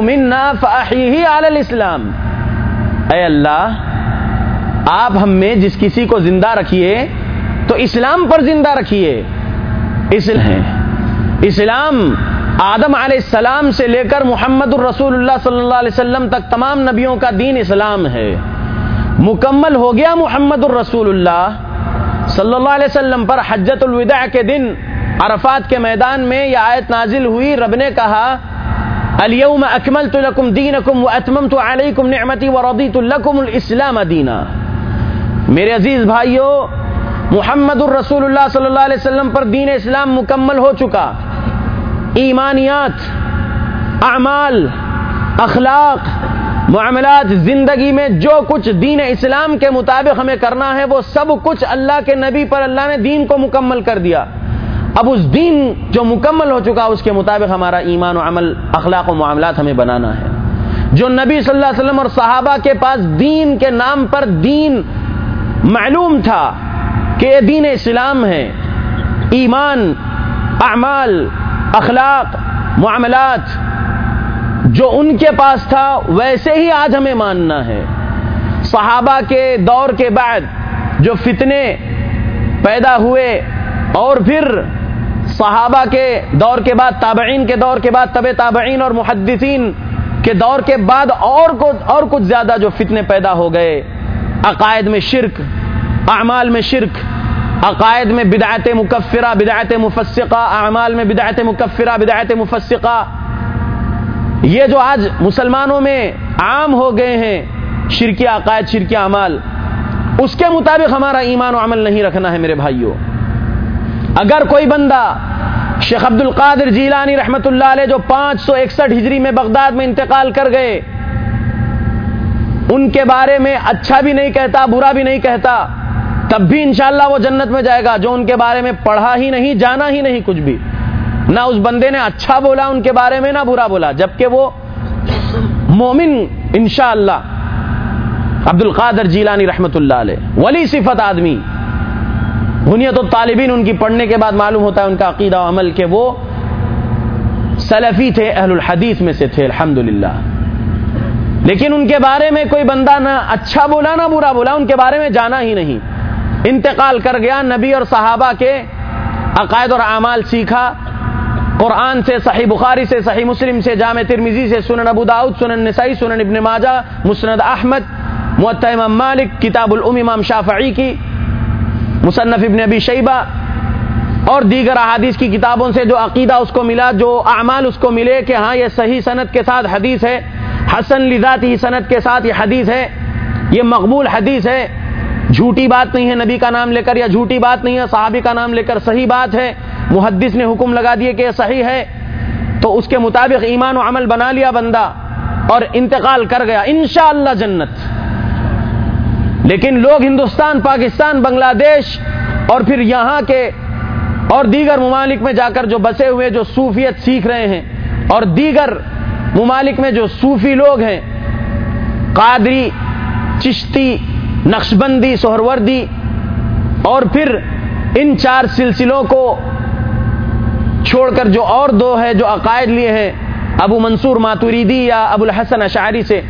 منا الاسلام۔ اے اللہ، آپ ہم میں جس کسی کو زندہ رکھیے، تو اسلام پر زندہ رکھیے۔ اسلام آدم علیہ السلام سے لے کر محمد الرسول اللہ صلی اللہ علیہ وسلم تک تمام نبیوں کا دین اسلام ہے۔ مکمل ہو گیا محمد الرسول اللہ صلی اللہ علیہ وسلم پر حجت الوداع کے دن عرفات کے میدان میں یہ آیت نازل ہوئی۔ رب نے کہا، الیوم اکملت لکم دینکم و اتممت علیکم نعمتی و رضیت لکم الاسلام دینا۔ میرے عزیز بھائیو، محمد الرسول اللہ صلی اللہ علیہ وسلم پر دین اسلام مکمل ہو چکا۔ ایمانیات، اعمال، اخلاق، معاملات، زندگی میں جو کچھ دین اسلام کے مطابق ہمیں کرنا ہے، وہ سب کچھ اللہ کے نبی پر اللہ نے دین کو مکمل کر دیا۔ اب اس دین جو مکمل ہو چکا، اس کے مطابق ہمارا ایمان و عمل، اخلاق و معاملات ہمیں بنانا ہے۔ جو نبی صلی اللہ علیہ وسلم اور صحابہ کے پاس دین کے نام پر دین معلوم تھا کہ یہ دین اسلام ہے، ایمان، اعمال اخلاق، معاملات، جو ان کے پاس تھا، ویسے ہی آج ہمیں ماننا ہے۔ صحابہ کے دور کے بعد جو فتنے پیدا ہوئے اور پھر صحابہ کے دور کے بعد، تابعین کے دور کے بعد طب تابعین اور محدثین کے دور کے بعد اور اور کچھ زیادہ جو فتنے پیدا ہو گئے۔ عقائد میں شرک، اعمال میں شرک عقائد میں بدعت مکفرہ، بدعت مفسقہ، اعمال میں بدعت مکفرہ، بدعت مفسقہ۔ یہ جو آج مسلمانوں میں عام ہو گئے ہیں شرکی عقائد شرکی اعمال، اس کے مطابق ہمارا ایمان و عمل نہیں رکھنا ہے میرے بھائیوں۔ اگر کوئی بندہ شیخ عبد القادر جیلانی رحمت اللہ علیہ جو پانچ سو اکسٹھ ہجری میں بغداد میں انتقال کر گئے، ان کے بارے میں اچھا بھی نہیں کہتا، برا بھی نہیں کہتا تب بھی انشاءاللہ وہ جنت میں جائے گا جو ان کے بارے میں پڑھا ہی نہیں، جانا ہی نہیں کچھ بھی۔ نہ اس بندے نے اچھا بولا، ان کے بارے میں نہ برا بولا، جبکہ وہ مومن انشاءاللہ۔ عبد القادر جیلانی رحمت اللہ علیہ، ولی صفت آدمی۔ بنیت و طالبین ان کی پڑھنے کے بعد معلوم ہوتا ہے ان کا عقیدہ و عمل کہ وہ سلفی تھے، اہل الحدیث میں سے تھے الحمد لیکن ان کے بارے میں کوئی بندہ نہ اچھا بولا، نہ برا بولا، ان کے بارے میں جانا ہی نہیں۔ انتقال کر گیا نبی اور صحابہ کے عقائد اور اعمال سیکھا۔ قرآن سے، صحیح بخاری سے، صحیح مسلم سے، جامع ترمیزی سے، سنن ابو داؤد، سنن نسائی، سنن ابن ماجہ، مسند احمد امام مالک، کتاب الام، امام شافعی کی، مصنف ابن ابی شیبہ اور دیگر احادیث کی کتابوں سے جو عقیدہ اس کو ملا، جو اعمال اس کو ملے کہ ہاں یہ صحیح صنعت کے ساتھ حدیث ہے، حسن لذاتی صنعت کے ساتھ یہ حدیث ہے، یہ مقبول حدیث ہے۔ جھوٹی بات نہیں ہے نبی کا نام لے کر یا جھوٹی بات نہیں ہے، صحابی کا نام لے کر صحیح بات ہے۔ محدث نے حکم لگا دیے کہ یہ صحیح ہے۔ تو اس کے مطابق ایمان و عمل بنا لیا بندہ اور انتقال کر گیا۔ انشاءاللہ جنت۔ لیکن لوگ ہندوستان، پاکستان، بنگلہ دیش اور پھر یہاں کے اور دیگر ممالک میں جا کر جو بسے ہوئے، جو صوفیت سیکھ رہے ہیں اور دیگر ممالک میں جو صوفی لوگ ہیں، قادری، چشتی نقشبندی، سہروردی، اور پھر ان چار سلسلوں کو چھوڑ کر جو اور دو ہے جو عقائد لیے ہیں، ابو منصور ماتوریدی یا ابو الحسن اشعری سے۔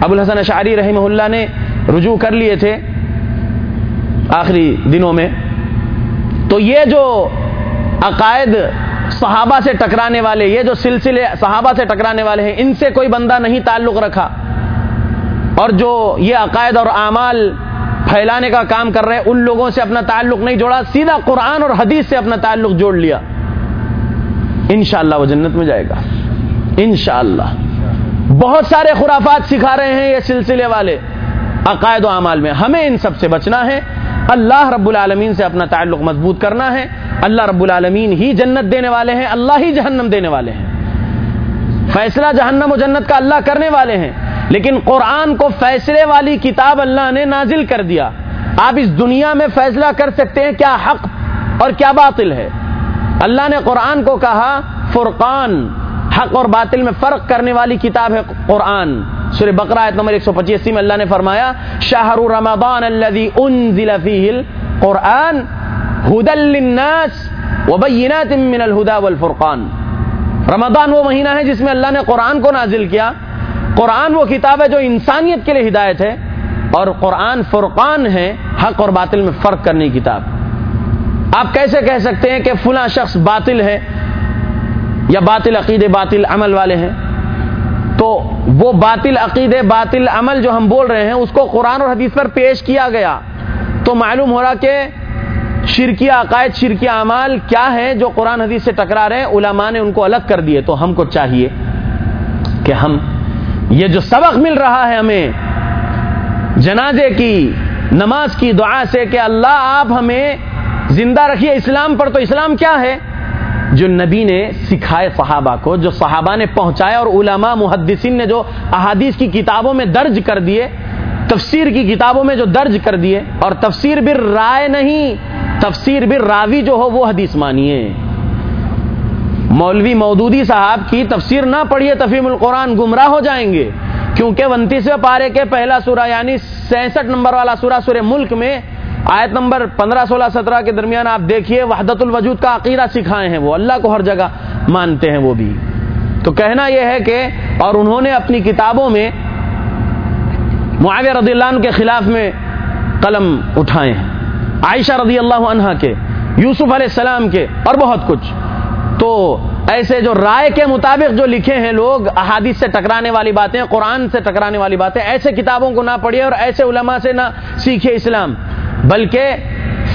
ابو الحسن اشعری رحمہ اللہ نے رجوع کر لیے تھے آخری دنوں میں۔ تو یہ جو عقائد صحابہ سے ٹکرانے والے، یہ جو سلسلے صحابہ سے ٹکرانے والے ہیں، ان سے کوئی بندہ نہیں تعلق رکھا۔ اور جو یہ عقائد اور اعمال پھیلانے کا کام کر رہے ہیں، ان لوگوں سے اپنا تعلق نہیں جوڑا، سیدھا قرآن اور حدیث سے اپنا تعلق جوڑ لیا۔ انشاءاللہ وہ جنت میں جائے گا۔ انشاءاللہ۔ بہت سارے خرافات سکھا رہے ہیں یہ سلسلے والے عقائد و اعمال میں۔ ہمیں ان سب سے بچنا ہے۔ اللہ رب العالمین سے اپنا تعلق مضبوط کرنا ہے۔ اللہ رب العالمین ہی جنت دینے والے ہیں، اللہ ہی جہنم دینے والے ہیں۔ فیصلہ جہنم و جنت کا اللہ کرنے والے ہیں۔ لیکن قرآن کو فیصلے والی کتاب اللہ نے نازل کر دیا۔ آپ اس دنیا میں فیصلہ کر سکتے ہیں کیا حق اور کیا باطل ہے۔ اللہ نے قرآن کو کہا، فرقان، حق اور باطل میں فرق کرنے والی کتاب ہے قرآن۔ سور بقرہ آیت نمبر 185 میں اللہ نے فرمایا، شہر رمضان الذي انزل فيه القرآن هدى للناس وبينات من الهدى والفرقان۔ رمضان وہ مہینہ ہے جس میں اللہ نے قرآن کو نازل کیا۔ قرآن وہ کتاب ہے جو انسانیت کے لیے ہدایت ہے اور قرآن فرقان ہے حق اور باطل میں فرق کرنے کی کتاب۔ آپ کیسے کہہ سکتے ہیں کہ فلاں شخص باطل ہے یا باطل عقید باطل عمل والے ہیں؟ تو وہ باطل عقید باطل عمل جو ہم بول رہے ہیں، اس کو قرآن اور حدیث پر پیش کیا گیا۔ تو معلوم ہو رہا کہ شرکی عقائد شرکی اعمال کیا ہے جو قرآن حدیث سے ٹکرا رہے ہیں؟ علماء نے ان کو الگ کر دیے، تو ہم کو چاہیے کہ ہم یہ جو سبق مل رہا ہے ہمیں، جنازے کی، نماز کی، دعا سے کہ اللہ آپ ہمیں زندہ رکھیے۔ اسلام پر تو اسلام کیا ہے؟ جو نبی نے سکھائے صحابہ کو، جو صحابہ نے پہنچایا اور علماء، محدثین نے جو احادیث کی کتابوں میں درج کر دیے، تفسیر کی کتابوں میں جو درج کر دیے، اور تفسیر بھی رائے نہیں، تفسیر بھی راوی جو ہو، وہ حدیث مانیے۔ مولوی مودودی صاحب کی تفسیر نہ پڑھیے تفیم القرآن گمراہ ہو جائیں گے۔ کیونکہ انتیسویں پارے کے پہلا سورہ یعنی سینسٹھ نمبر والا سورہ سورہ ملک میں آیت نمبر پندرہ، سولہ، سترہ کے درمیان آپ دیکھیے وحدت الوجود کا عقیدہ سکھائے ہیں، وہ اللہ کو ہر جگہ مانتے ہیں وہ بھی۔ تو کہنا یہ ہے کہ اور انہوں نے اپنی کتابوں میں معاویہ رضی اللہ عنہ کے خلاف میں قلم اٹھائے ہیں، عائشہ رضی اللہ عنہ کے، یوسف علیہ السلام کے، اور بہت کچھ۔ تو ایسے جو رائے کے مطابق جو لکھے ہیں لوگ، احادیث سے ٹکرانے والی باتیں، قرآن سے ٹکرانے والی باتیں، ایسے کتابوں کو نہ پڑھیے اور ایسے علماء سے نہ سیکھے اسلام۔ بلکہ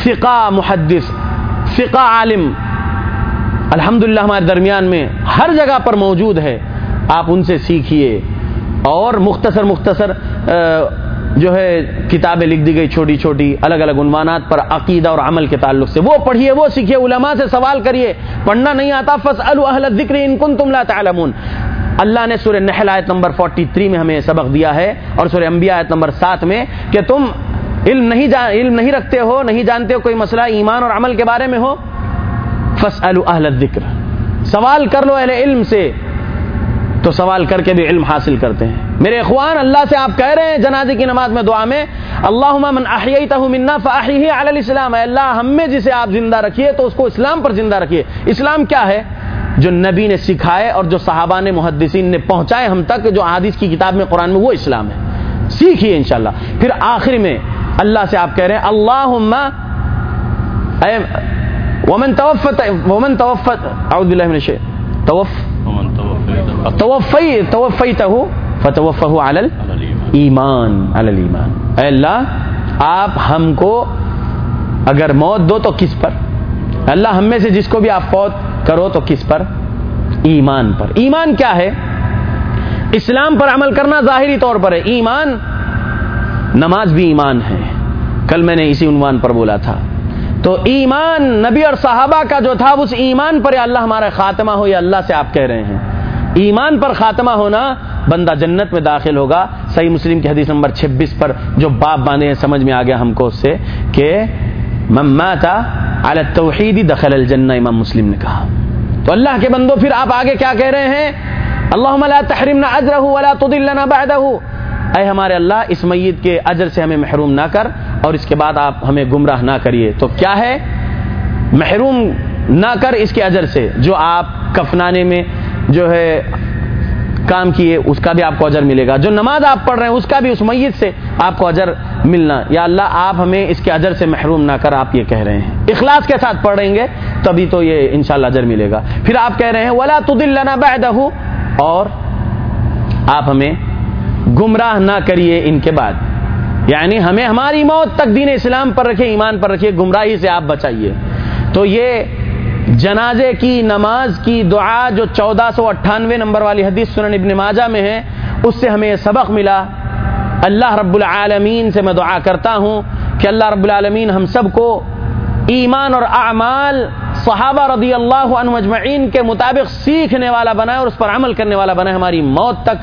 فقہ محدث، فقہ عالم الحمد ہمارے درمیان میں ہر جگہ پر موجود ہے۔ آپ ان سے سیکھیے اور مختصر مختصر جو ہے کتابیں لکھ دی گئی چھوٹی چھوٹی، الگ الگ عنوانات پر عقیدہ اور عمل کے تعلق سے۔ وہ پڑھیے وہ سیکھیے علماء سے سوال کریے پڑھنا نہیں آتا فص ذکر ان کن تم لا تعلمون۔ اللہ نے سورہ نحل آیت نمبر 43 میں ہمیں سبق دیا ہے اور سورہ انبیاء آیت نمبر 7 میں کہ تم علم نہیں جان علم نہیں رکھتے ہو، نہیں جانتے ہو کوئی مسئلہ ایمان اور عمل کے بارے میں ہو فص ذکر سوال کر لو اہل علم سے۔ تو سوال کر کے بھی علم حاصل کرتے ہیں۔ میرے اخوان، اللہ سے آپ کہہ رہے ہیں، جنازے کی نماز میں دعا میں اللہ من منا فاحی علی الاسلام، اے اللہ ہم میں جسے آپ زندہ رکھیے تو اس کو اسلام پر زندہ رکھیے۔ اسلام کیا ہے؟ جو نبی نے سکھائے اور جو صحابہ نے، محدثین نے پہنچائے ہم تک، جو حادث کی کتاب میں، قرآن میں، وہ اسلام ہے۔ سیکھیے انشاءاللہ۔ پھر آخر میں اللہ سے آپ کہہ رہے ہیں اللہ ومن توفت ومن توفت، اعوذ باللہ من الشیطان، توف توفی توفیتہ فتوفہ علی ایمان. علی ایمان۔ اے اللہ آپ ہم کو اگر موت دو تو کس پر؟ اللہ ہم میں سے جس کو بھی آپ فوت کرو تو کس پر؟ ایمان پر۔ ایمان کیا ہے؟ اسلام پر عمل کرنا ظاہری طور پر ہے۔ ایمان نماز بھی ایمان ہے۔ کل میں نے اسی عنوان پر بولا تھا۔ تو ایمان نبی اور صحابہ کا جو تھا اس ایمان پر یا اللہ ہمارا خاتمہ ہو یا اللہ سے آپ کہہ رہے ہیں۔ ایمان پر خاتمہ ہونا بندہ جنت میں داخل ہوگا۔ صحیح مسلم کی حدیث نمبر چھبیس پر جو باپ باندھے ہیں، سمجھ میں آ گیا ہم کو اس سے کہ توحیدی دخل الجنہ، امام مسلم نے کہا۔ تو اللہ کے بندو، پھر آپ آگے کیا کہہ رہے ہیں؟ اللہ تحریمنا اجرہ ولا تضلنا بعدہ۔ اے ہمارے اللہ، اس میت کے اجر سے ہمیں محروم نہ کر اور اس کے بعد آپ ہمیں گمراہ نہ کریے۔ تو کیا ہے؟ محروم نہ کر اس کے اجر سے، جو آپ کفنانے میں جو ہے کام کیے، اس کا بھی آپ کو اجر ملے گا۔ جو نماز آپ پڑھ رہے ہیں، اس کا بھی، اس میت سے آپ کو اجر ملنا۔ یا اللہ، آپ ہمیں اس کے اجر سے محروم نہ کر، آپ یہ کہہ رہے ہیں۔ اخلاص کے ساتھ پڑھیں گے، تبھی تو یہ انشاءاللہ اجر ملے گا۔ پھر آپ کہہ رہے ہیں، ولا تدلنا بعدہ اور آپ ہمیں گمراہ نہ کریے ان کے بعد۔ یعنی ہمیں ہماری موت تک دین اسلام پر رکھے، ایمان پر رکھے، گمراہی سے آپ بچائیے۔ تو یہ جنازے کی، نماز کی دعا جو چودہ سو اٹھانوے نمبر والی حدیث سنن ابن ماجہ میں ہے، اس سے ہمیں سبق ملا۔ اللہ رب العالمین سے میں دعا کرتا ہوں کہ اللہ رب العالمین ہم سب کو ایمان اور اعمال صحابہ رضی اللہ عنہ مجمعین کے مطابق سیکھنے والا بنائے اور اس پر عمل کرنے والا بنائے ہماری موت تک۔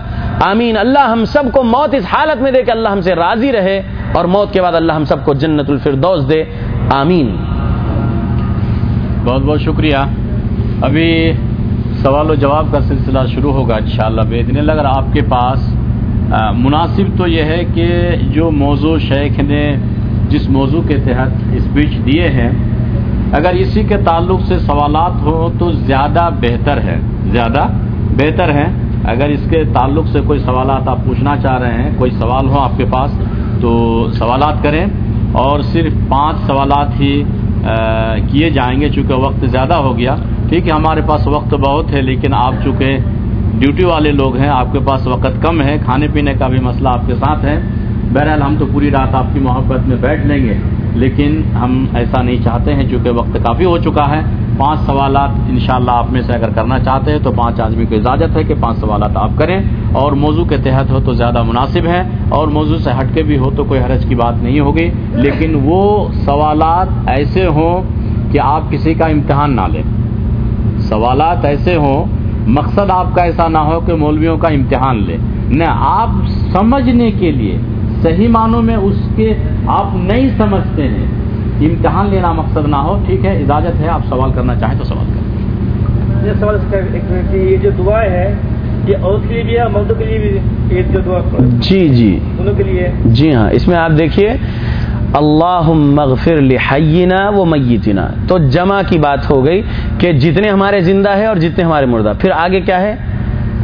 آمین۔ اللہ ہم سب کو موت اس حالت میں دے کہ اللہ ہم سے راضی رہے اور موت کے بعد اللہ ہم سب کو جنت الفردوس دے۔ آمین۔ بہت بہت شکریہ۔ ابھی سوال و جواب کا سلسلہ شروع ہوگا انشاءاللہ شاء اللہ۔ اگر آپ کے پاس مناسب تو یہ ہے کہ جو موضوع شیخ نے جس موضوع کے تحت اسپیچ دیے ہیں، اگر اسی کے تعلق سے سوالات ہوں تو زیادہ بہتر ہے۔ زیادہ بہتر ہے اگر اس کے تعلق سے کوئی سوالات آپ پوچھنا چاہ رہے ہیں، کوئی سوال ہو آپ کے پاس تو سوالات کریں۔ اور صرف پانچ سوالات ہی کیے جائیں گے چونکہ وقت زیادہ ہو گیا۔ ٹھیک ہے، ہمارے پاس وقت بہت ہے، لیکن آپ چونکہ ڈیوٹی والے لوگ ہیں، آپ کے پاس وقت کم ہے، کھانے پینے کا بھی مسئلہ آپ کے ساتھ ہے۔ بہرحال ہم تو پوری رات آپ کی محبت میں بیٹھ لیں گے، لیکن ہم ایسا نہیں چاہتے ہیں چونکہ وقت کافی ہو چکا ہے۔ پانچ سوالات انشاءاللہ آپ میں سے اگر کرنا چاہتے ہیں تو پانچ آدمی کو اجازت ہے کہ پانچ سوالات آپ کریں اور موضوع کے تحت ہو تو زیادہ مناسب ہے اور موضوع سے ہٹ کے بھی ہو تو کوئی حرج کی بات نہیں ہوگی لیکن وہ سوالات ایسے ہوں کہ آپ کسی کا امتحان نہ لیں۔ سوالات ایسے ہوں، مقصد آپ کا ایسا نہ ہو کہ مولویوں کا امتحان لیں۔ نہ آپ سمجھنے کے لیے، صحیح معنوں میں اس کے آپ نہیں سمجھتے ہیں۔ امتحان لینا مقصد نہ ہو ٹھیک ہے اجازت ہے آپ سوال کرنا چاہیں تو سوال کریں۔ یہ سوال یہ جو دعا ہے یہ عورت کے لیے بھی ہے مردوں کے لیے بھی جو دعا جی جی۔ دونوں کے لیے؟ جی ہاں اس میں آپ دیکھیے اللہ مغفر لحینا و میتنا۔ تو جمع کی بات ہو گئی کہ جتنے ہمارے زندہ ہے اور جتنے ہمارے مردہ۔ پھر آگے کیا ہے؟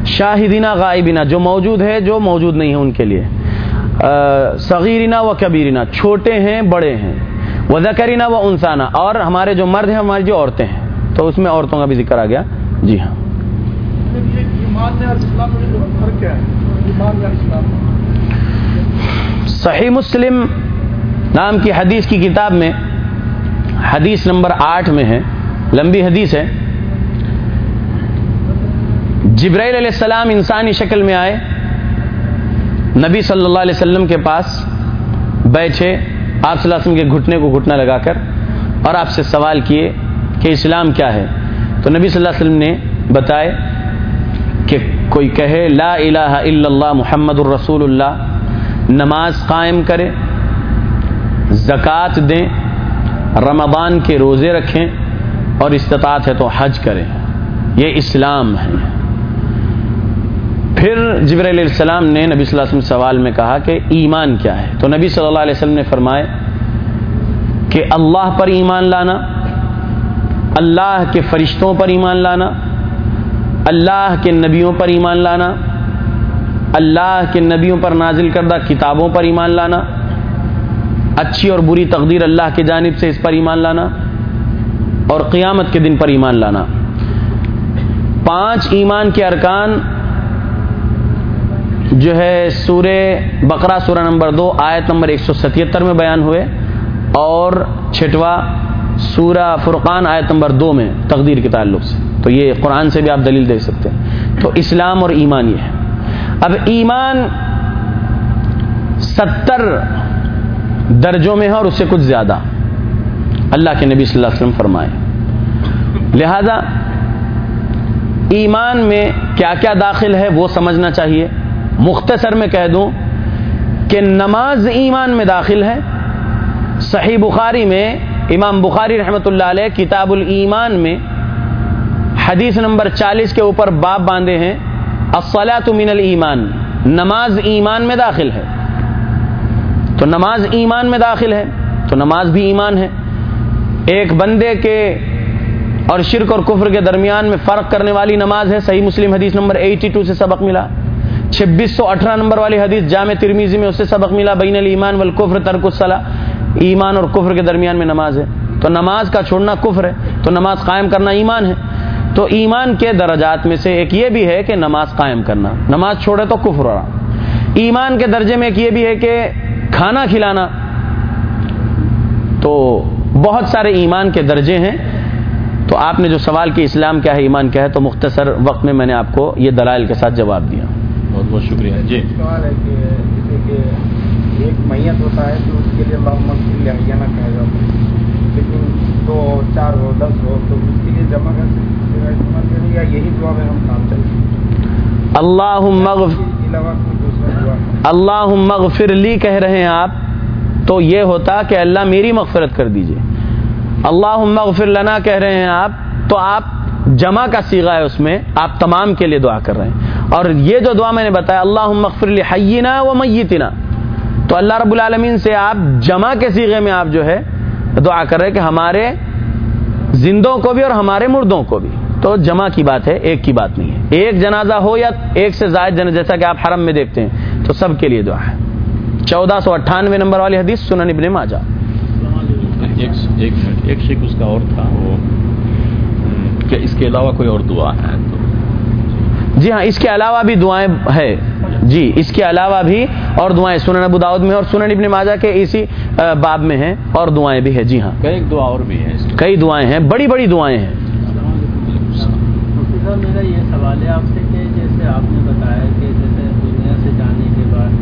شاہدینہ غائبینہ جو موجود ہے جو موجود نہیں ہے ان کے لیے۔ صغیرینہ و کبیرینہ چھوٹے ہیں بڑے ہیں۔ و ذکرینہ و انسانہ اور ہمارے جو مرد ہیں ہماری جو عورتیں ہیں۔ تو اس میں عورتوں کا بھی ذکر آ گیا۔ جی ہاں۔ صحیح مسلم نام کی حدیث کی کتاب میں حدیث نمبر آٹھ میں ہے لمبی حدیث ہے۔ جبرائیل علیہ السلام انسانی شکل میں آئے نبی صلی اللہ علیہ وسلم کے پاس بیٹھے۔ آپ صلی اللہ علیہ وسلم کے گھٹنے کو گھٹنا لگا کر اور آپ سے سوال کیے کہ اسلام کیا ہے؟ تو نبی صلی اللہ علیہ وسلم نے بتائے کہ کوئی کہے، لا الہ الا اللہ محمد الرسول اللہ نماز قائم کرے زکوٰۃ دیں، رمضان کے روزے رکھیں اور استطاعت ہے تو حج کریں یہ اسلام ہے۔ پھر جبر علیہ السلام نے نبی صلی اللہ علیہ وسلم سوال میں کہا کہ ایمان کیا ہے؟ تو نبی صلی اللہ علیہ وسلم نے فرمائے کہ اللہ پر ایمان لانا، اللہ کے فرشتوں پر ایمان لانا، اللہ کے نبیوں پر ایمان لانا، اللہ کے نبیوں پر نازل کردہ کتابوں پر ایمان لانا، اچھی اور بری تقدیر اللہ کی جانب سے اس پر ایمان لانا اور قیامت کے دن پر ایمان لانا۔ پانچ ایمان کے ارکان جو ہے سورہ بقرہ، سورہ نمبر دو، آیت نمبر ایک سو ستہتر میں بیان ہوئے، اور چھٹوا سورہ فرقان، آیت نمبر دو میں تقدیر کے تعلق سے۔ تو یہ قرآن سے بھی آپ دلیل دے سکتے ہیں۔ تو اسلام اور ایمان یہ ہے۔ اب ایمان ستر درجوں میں ہے اور اس سے کچھ زیادہ۔ اللہ کے نبی صلی اللہ علیہ وسلم فرمائے۔ لہذا ایمان میں کیا کیا داخل ہے وہ سمجھنا چاہیے۔ مختصر میں کہہ دوں کہ نماز ایمان میں داخل ہے۔ صحیح بخاری میں امام بخاری رحمۃ اللہ علیہ کتاب الایمان میں حدیث نمبر چالیس کے اوپر باب باندھے ہیں الصلاۃ من الایمان، نماز ایمان میں داخل ہے۔ تو نماز ایمان میں داخل ہے، تو نماز بھی ایمان ہے۔ ایک بندے کے اور شرک اور کفر کے درمیان میں فرق کرنے والی نماز ہے، صحیح مسلم حدیث نمبر ایٹی ٹو سے سبق ملا۔ چھبیس سو اٹھارہ نمبر والی حدیث جامع ترمیزی میں اس سے سبق ملا بین الایمان والکفر ترک الصلاح ایمان اور کفر کے درمیان میں نماز ہے۔ تو نماز کا چھوڑنا کفر ہے، تو نماز قائم کرنا ایمان ہے۔ تو ایمان کے درجات میں سے ایک یہ بھی ہے کہ نماز قائم کرنا۔ نماز چھوڑے تو کفر رہا ایمان کے درجے میں ایک یہ بھی ہے کہ کھانا کھلانا۔ تو بہت سارے ایمان کے درجے ہیں۔ تو آپ نے جو سوال کی اسلام کیا ہے، ایمان کیا ہے، تو مختصر وقت میں میں نے آپ کو یہ دلائل کے ساتھ جواب دیا۔ بہت بہت شکریہ۔ جی۔ سوال ہے کہ جیسے کہ ایک میت ہوتا ہے تو اس کے لیے اللہ مسجد لہیانہ کہا جاتا ہے لیکن دو ہو چار ہو دس ہو تو اس کے لیے جمع کر سکتے ہیں استعمال کریں یا یہی دعا میں ہم کام چلیں اللہ مغف اللہ مغفر لی کہہ رہے ہیں آپ تو یہ ہوتا کہ اللہ میری مغفرت کر دیجیے۔ اللہ مغفر لنا کہہ رہے ہیں آپ تو آپ جمع کا سیغہ ہے اس میں آپ تمام کے لیے دعا کر رہے ہیں۔ اور یہ جو دعا میں نے بتایا اللہ مغفر لحینا و میتنا۔ تو اللہ رب العالمین سے آپ جمع کے سیغے میں آپ جو ہے دعا کر رہے کہ ہمارے زندوں کو بھی اور ہمارے مردوں کو بھی۔ تو جمع کی بات ہے، ایک کی بات نہیں ہے۔ ایک جنازہ ہو یا ایک سے زائد جنازہ، جیسا کہ آپ حرم میں دیکھتے ہیں، تو سب کے لیے دعا ہے۔ چودہ سو اٹھانوے نمبر والی حدیث سنن ابن ماجہ۔ ایک ایک ایک شیخ اس کا اور تھا، وہ کہ اس کے علاوہ کوئی اور دعا ہے تو جی ہاں اس کے علاوہ بھی دعائیں ہے جی اس کے علاوہ بھی اور دعائیں سنن ابو داود میں اور سنن ابن ماجہ کے اسی باب میں ہیں اور دعائیں بھی ہیں۔ جی ہاں۔ ایک دعا اور بھی اس کئی دعائیں ہیں بڑی بڑی دعائیں ہیں۔ میرا یہ سوال ہے آپ سے کہ جیسے آپ نے بتایا کہ جیسے دنیا سے جانے کے بعد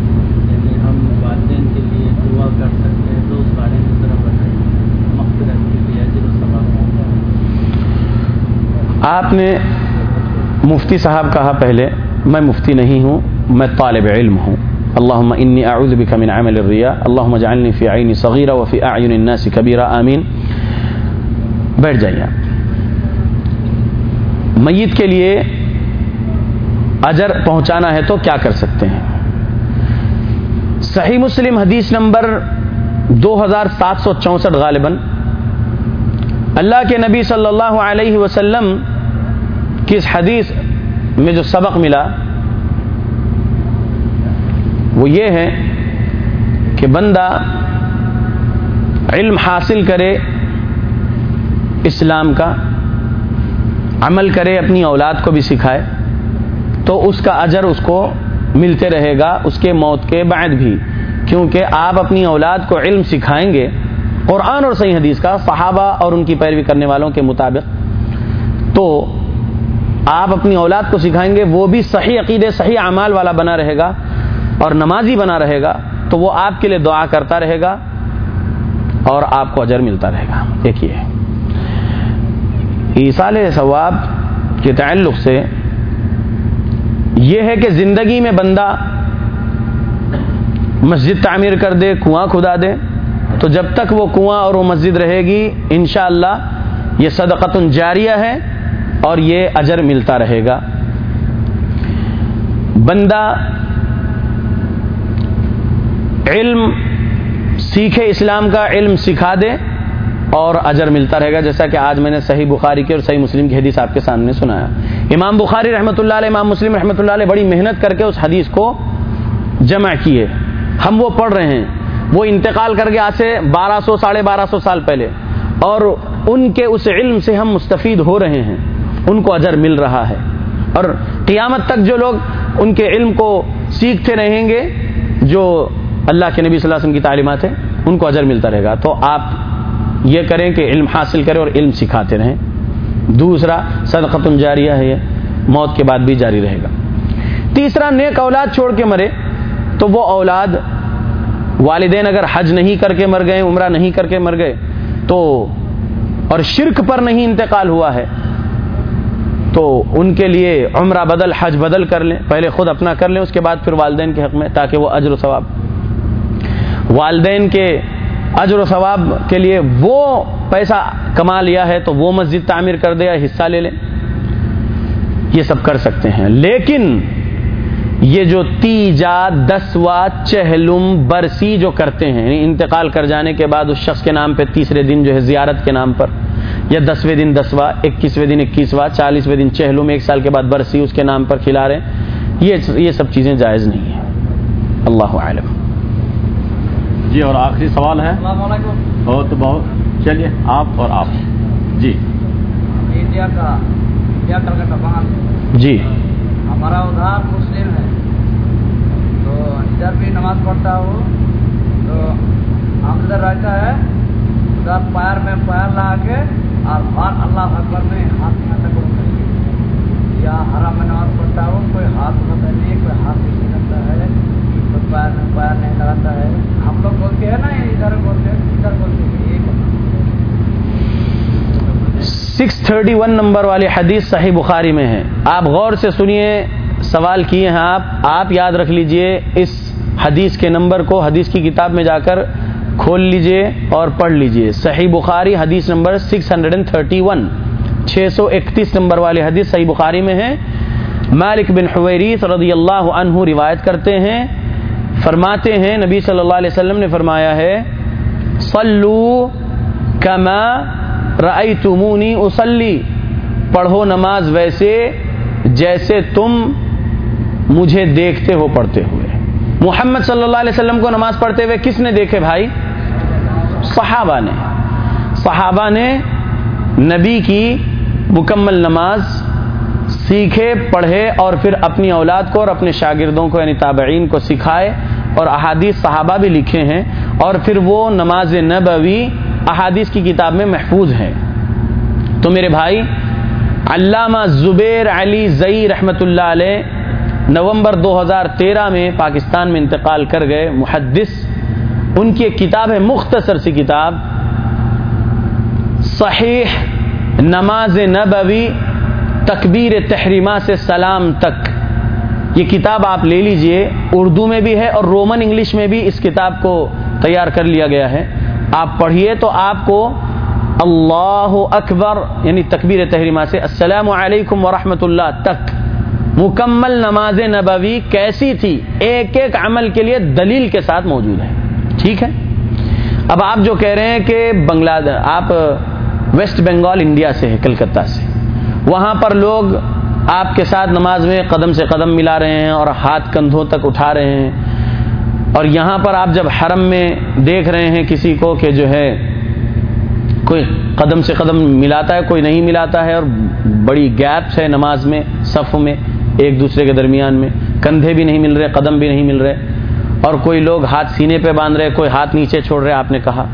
یعنی ہم والدین کے لیے دعا کر سکتے ہیں تو اس بارے میں ذرا بتائیے مغفرت کے لیے آپ نے مفتی صاحب کہا پہلے، میں مفتی نہیں ہوں، میں طالب علم ہوں. اللہم انی اعوذ بک من عمل الریا. اللہم اجعلنی فی عینی صغیرہ وفی اعین الناس کبیرہ آمین. بیٹھ جائیے آپ. میت کے لیے اجر پہنچانا ہے تو کیا کر سکتے ہیں؟ صحیح مسلم حدیث نمبر دو ہزار سات سو چونسٹھ غالباً اللہ کے نبی صلی اللہ علیہ وسلم کی اس حدیث میں جو سبق ملا وہ یہ ہے کہ بندہ علم حاصل کرے، اسلام کا عمل کرے، اپنی اولاد کو بھی سکھائے، تو اس کا اجر اس کو ملتے رہے گا، اس کے موت کے بعد بھی۔ کیونکہ آپ اپنی اولاد کو علم سکھائیں گے، قرآن اور صحیح حدیث کا صحابہ اور ان کی پیروی کرنے والوں کے مطابق۔ تو آپ اپنی اولاد کو سکھائیں گے، وہ بھی صحیح عقیدے، صحیح اعمال والا بنا رہے گا اور نمازی بنا رہے گا، تو وہ آپ کے لیے دعا کرتا رہے گا اور آپ کو اجر ملتا رہے گا۔ دیکھیے عیسال ثواب کے تعلق سے یہ ہے کہ زندگی میں بندہ مسجد تعمیر کر دے، کنواں کھدا دے، تو جب تک وہ کنواں اور وہ مسجد رہے گی، انشاءاللہ اللہ یہ صدقت جاریہ ہے۔ اور یہ اجر ملتا رہے گا۔ بندہ علم سیکھے، اسلام کا علم سکھا دے اور اجر ملتا رہے گا۔ جیسا کہ آج میں نے صحیح بخاری کی اور صحیح مسلم کی حدیث آپ کے سامنے سنایا۔ امام بخاری رحمۃ اللہ علیہ، امام مسلم رحمۃ اللہ علیہ بڑی محنت کر کے اس حدیث کو جمع کیے۔ ہم وہ پڑھ رہے ہیں۔ وہ انتقال کر کے آج سے بارہ سو، ساڑھے بارہ سو سال پہلے۔ اور ان کے اس علم سے ہم مستفید ہو رہے ہیں۔ ان کو اجر مل رہا ہے۔ اور قیامت تک جو لوگ ان کے علم کو سیکھتے رہیں گے، جو اللہ کے نبی صلی اللہ علیہ وسلم کی تعلیمات ہیں، ان کو اجر ملتا رہے گا۔ تو آپ یہ کریں کہ علم حاصل کریں اور علم سکھاتے رہیں۔ دوسرا صدقت جاریہ ہے یہ موت کے بعد بھی جاری رہے گا۔ تیسرا، نیک اولاد چھوڑ کے مرے، تو وہ اولاد والدین اگر حج نہیں کر کے مر گئے، عمرہ نہیں کر کے مر گئے، تو اور شرک پر نہیں انتقال ہوا ہے تو ان کے لیے عمرہ بدل، حج بدل کر لیں، پہلے خود اپنا کر لیں، اس کے بعد پھر والدین کے حق میں، تاکہ وہ اجر و ثواب۔ والدین کے اجر و ثواب کے لیے وہ پیسہ کما لیا ہے تو وہ مسجد تعمیر کر دے یا حصہ لے لیں۔ یہ سب کر سکتے ہیں۔ لیکن یہ جو تیجا دسوا چہلم برسی جو کرتے ہیں یعنی انتقال کر جانے کے بعد اس شخص کے نام پہ تیسرے دن جو ہے زیارت کے نام پر یا دسویں دن دسواں اکیسویں دن اکیسواں چالیسویں دن چہلم ایک سال کے بعد برسی اس کے نام پر کھلا رہے ہیں۔ یہ یہ سب چیزیں جائز نہیں ہیں۔ اللہ عالم جی اور آخری سوال ہے؟ بہت بہت۔ چلیے آپ اور آپ۔ جی۔ جی۔ ہمارا ادھر مسلم ہے۔ تو ادھر بھی نماز پڑھتا ہوں تو ہم ادھر رہتا ہے ادھر پیر میں پیر لا کے بار اللہ اکبر میں ہاتھ میں تک یا ہرا میں نماز پڑھتا ہوں کوئی ہاتھ ہوتا نہیں، کوئی ہاتھ نہیں لگتا ہے۔ کوئی پیر پیر نہیں لگاتا ہے۔ ہم لوگ بولتے ہیں نا، ادھر بولتے ہیں، ادھر بولتے ہیں، یہ سکس تھرٹی ون نمبر والی حدیث صحیح بخاری میں ہے۔ آپ غور سے سنیے، سوال کیے ہیں آپ۔ آپ یاد رکھ لیجیے اس حدیث کے نمبر کو، حدیث کی کتاب میں جا کر کھول لیجیے اور پڑھ لیجیے۔ صحیح بخاری حدیث number six hundred and thirty one چھ سو اکتیس نمبر والی حدیث صحیح بخاری میں ہے۔ مالک بن حویریت رضی اللہ عنہ روایت کرتے ہیں، فرماتے ہیں، نبی صلی اللہ علیہ وسلم نے فرمایا ہے، صلو کما رئی تمونی پڑھو نماز ویسے جیسے تم مجھے دیکھتے ہو، پڑھتے ہوئے۔ محمد صلی اللہ علیہ وسلم کو نماز پڑھتے ہوئے کس نے دیکھے بھائی؟ صحابہ نے۔ صحابہ نے نبی کی مکمل نماز سیکھے، پڑھے اور پھر اپنی اولاد کو اور اپنے شاگردوں کو یعنی تابعین کو سکھائے اور احادیث صحابہ بھی لکھے ہیں۔ اور پھر وہ نماز نبوی احادیث کی کتاب میں محفوظ ہے تو میرے بھائی، علامہ زبیر علی زئی رحمت اللہ علیہ نومبر دو ہزار تیرہ میں پاکستان میں انتقال کر گئے، محدث ان کی ایک کتاب ہے، مختصر سی کتاب، صحیح نماز نبوی تکبیر تحریمہ سے سلام تک۔ یہ کتاب آپ لے لیجیے، اردو میں بھی ہے اور رومن انگلش میں بھی اس کتاب کو تیار کر لیا گیا ہے۔ آپ پڑھیے تو آپ کو اللہ اکبر یعنی تکبیر تحریمہ سے السلام علیکم ورحمۃ اللہ تک۔ مکمل نماز نبوی کیسی تھی؟ ایک ایک عمل کے لیے دلیل کے ساتھ موجود ہے۔ ٹھیک ہے؟ اب آپ جو کہہ رہے ہیں کہ بنگلہ آپ ویسٹ بنگال انڈیا سے ہے کلکتہ سے۔ وہاں پر لوگ آپ کے ساتھ نماز میں قدم سے قدم ملا رہے ہیں اور ہاتھ کندھوں تک اٹھا رہے ہیں۔ اور یہاں پر آپ جب حرم میں دیکھ رہے ہیں کسی کو کہ جو ہے کوئی قدم سے قدم ملاتا ہے، کوئی نہیں ملاتا ہے اور بڑی گیپس ہے نماز میں صف میں، ایک دوسرے کے درمیان میں۔ کندھے بھی نہیں مل رہے، قدم بھی نہیں مل رہے۔ اور کوئی لوگ ہاتھ سینے پہ باندھ رہے، کوئی ہاتھ نیچے چھوڑ رہے، آپ نے کہا۔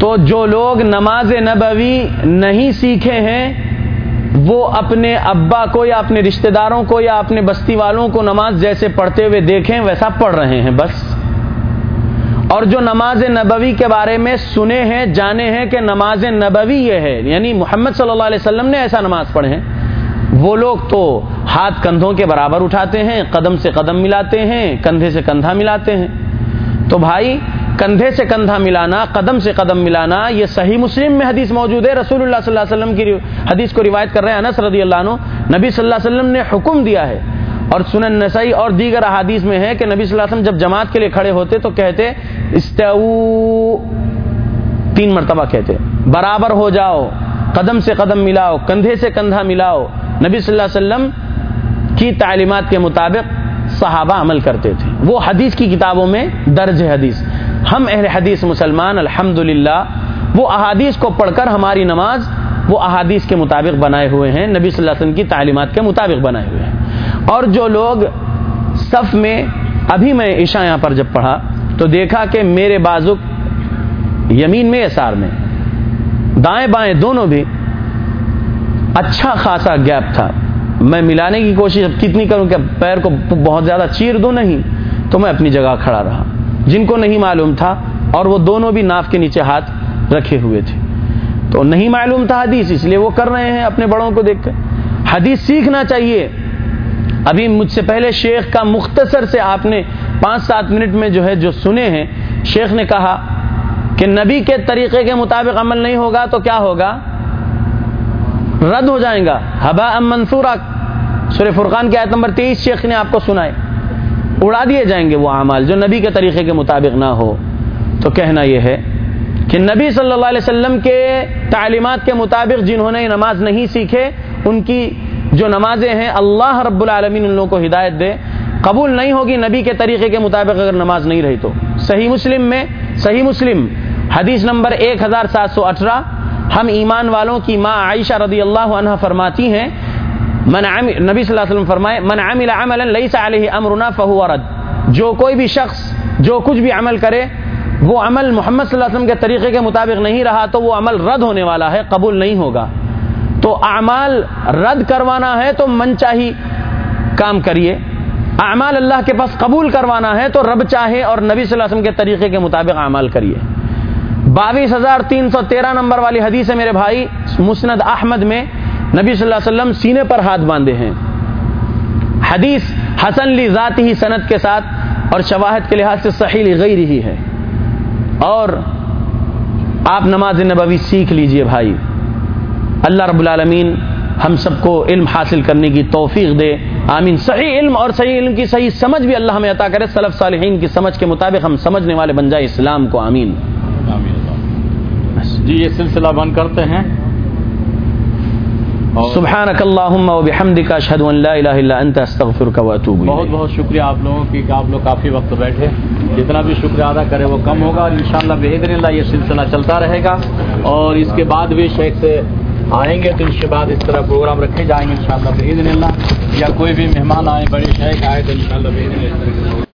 تو جو لوگ نماز نبوی نہیں سیکھے ہیں، وہ اپنے ابا کو یا اپنے رشتہ داروں کو یا اپنے بستی والوں کو نماز جیسے پڑھتے ہوئے دیکھیں، ویسا پڑھ رہے ہیں بس۔ اور جو نماز نبوی کے بارے میں سنے ہیں، جانے ہیں کہ نماز نبوی یہ ہے۔ یعنی محمد صلی اللہ علیہ وسلم نے ایسا نماز پڑھے ہیں۔ وہ لوگ تو ہاتھ کندھوں کے برابر اٹھاتے ہیں، قدم سے قدم ملاتے ہیں، کندھے سے کندھا ملاتے ہیں۔ تو بھائی، کندھے سے کندھا ملانا، قدم سے قدم ملانا، یہ صحیح مسلم میں حدیث موجود ہے۔ رسول اللہ صلی اللہ علیہ وسلم کی حدیث کو روایت کر رہے ہیں انس رضی اللہ عنہ۔ نبی صلی اللہ علیہ وسلم نے حکم دیا ہے۔ اور سنن نسائی اور دیگر احادیث میں ہے کہ نبی صلی اللہ علیہ وسلم جب جماعت کے لیے کھڑے ہوتے تو کہتے، استعو، تین مرتبہ کہتے، برابر ہو جاؤ، قدم سے قدم ملاؤ، کندھے سے کندھا ملاؤ۔ نبی صلی اللہ علیہ وسلم کی تعلیمات کے مطابق صحابہ عمل کرتے تھے۔ وہ حدیث کی کتابوں میں درج ہے حدیث۔ ہم اہل حدیث مسلمان الحمد وہ احادیث کو پڑھ کر ہماری نماز وہ احادیث کے مطابق بنائے ہوئے ہیں، نبی صلی اللہ علیہ وسلم کی تعلیمات کے مطابق بنائے ہوئے ہیں۔ اور جو لوگ صف میں، ابھی میں عشاء یہاں پر جب پڑھا تو دیکھا کہ میرے بازک یمین میں اثار میں، دائیں بائیں دونوں بھی اچھا خاصا گیپ تھا۔ میں ملانے کی کوشش اب کتنی کروں کہ پیر کو بہت زیادہ چیر دوں نہیں، تو میں اپنی جگہ کھڑا رہا۔ جن کو نہیں معلوم تھا، اور وہ دونوں بھی ناف کے نیچے ہاتھ رکھے ہوئے تھے۔ تو نہیں معلوم تھا حدیث، اس لیے وہ کر رہے ہیں اپنے بڑوں کو دیکھ کر۔ حدیث سیکھنا چاہیے۔ ابھی مجھ سے پہلے شیخ کا مختصر سے آپ نے پانچ سات منٹ میں جو ہے جو سنے ہیں، شیخ نے کہا کہ نبی کے طریقے کے مطابق عمل نہیں ہوگا تو کیا ہوگا؟ رد ہو جائیں گا۔ ہبا ام منصورہ سورہ فرقان کی آیت نمبر تیئیس شیخ نے آپ کو سنائے اڑا دیے جائیں گے وہ اعمال جو نبی کے طریقے کے مطابق نہ ہو۔ تو کہنا یہ ہے کہ نبی صلی اللہ علیہ وسلم کے تعلیمات کے مطابق جنہوں نے نماز نہیں سیکھے، ان کی جو نمازیں ہیں، اللہ رب العالمین ان لوگوں کو ہدایت دے۔ قبول نہیں ہوگی نبی کے طریقے کے مطابق اگر نماز نہیں رہی تو۔ صحیح مسلم میں، صحیح مسلم، حدیث نمبر ایک ہزار سات سو اٹھارہ۔ ہم ایمان والوں کی ماں عائشہ رضی اللہ عنہ فرماتی ہیں، من عمل نبی صلی اللہ علیہ وسلم فرمائے، من عمل عملا ليس عليه امرنا فهو رد. جو کوئی بھی شخص جو کچھ بھی عمل کرے، وہ عمل محمد صلی اللہ علیہ وسلم کے طریقے کے مطابق نہیں رہا تو وہ عمل رد ہونے والا ہے، قبول نہیں ہوگا۔ تو اعمال رد کروانا ہے تو من چاہی کام کریے۔ اعمال اللہ کے پاس قبول کروانا ہے تو رب چاہے اور نبی صلی اللہ علیہ وسلم کے طریقے کے مطابق اعمال کریے۔ باویس ہزار تین سو تیرہ نمبر والی حدیث ہے میرے بھائی، مسند احمد میں نبی صلی اللہ علیہ وسلم سینے پر ہاتھ باندھے ہیں۔ حدیث حسن لی ذاتی ہی صنعت کے ساتھ اور شواہد کے لحاظ سے صحیح لی گئی رہی ہے۔ اور آپ نماز نبوی سیکھ لیجیے بھائی۔ اللہ رب العالمین ہم سب کو علم حاصل کرنے کی توفیق دے۔ آمین۔ صحیح علم اور صحیح علم کی صحیح سمجھ بھی اللہ ہمیں عطا کرے۔ صلف صالحین کی سمجھ کے مطابق ہم سمجھنے والے بن جائے اسلام کو۔ آمین۔ جی یہ سلسلہ بند کرتے ہیں۔ سبحانك اللهم وبحمدك اشهد ان لا اله الا انت استغفرك واتوب بہت بہت شکریہ آپ لوگوں کی کہ آپ لوگ کافی وقت بیٹھے۔ جتنا بھی شکریہ ادا کرے وہ کم ہوگا اور انشاءاللہ بہترین اللہ یہ سلسلہ چلتا رہے گا۔ اور اس کے بعد بھی شیخ سے آئیں گے تو اس کے بعد اس طرح پروگرام رکھے جائیں گے انشاءاللہ شاء اللہ۔ اللہ یا کوئی بھی مہمان آئے بڑے شیخ آئے تو انشاءاللہ شاء اللہ۔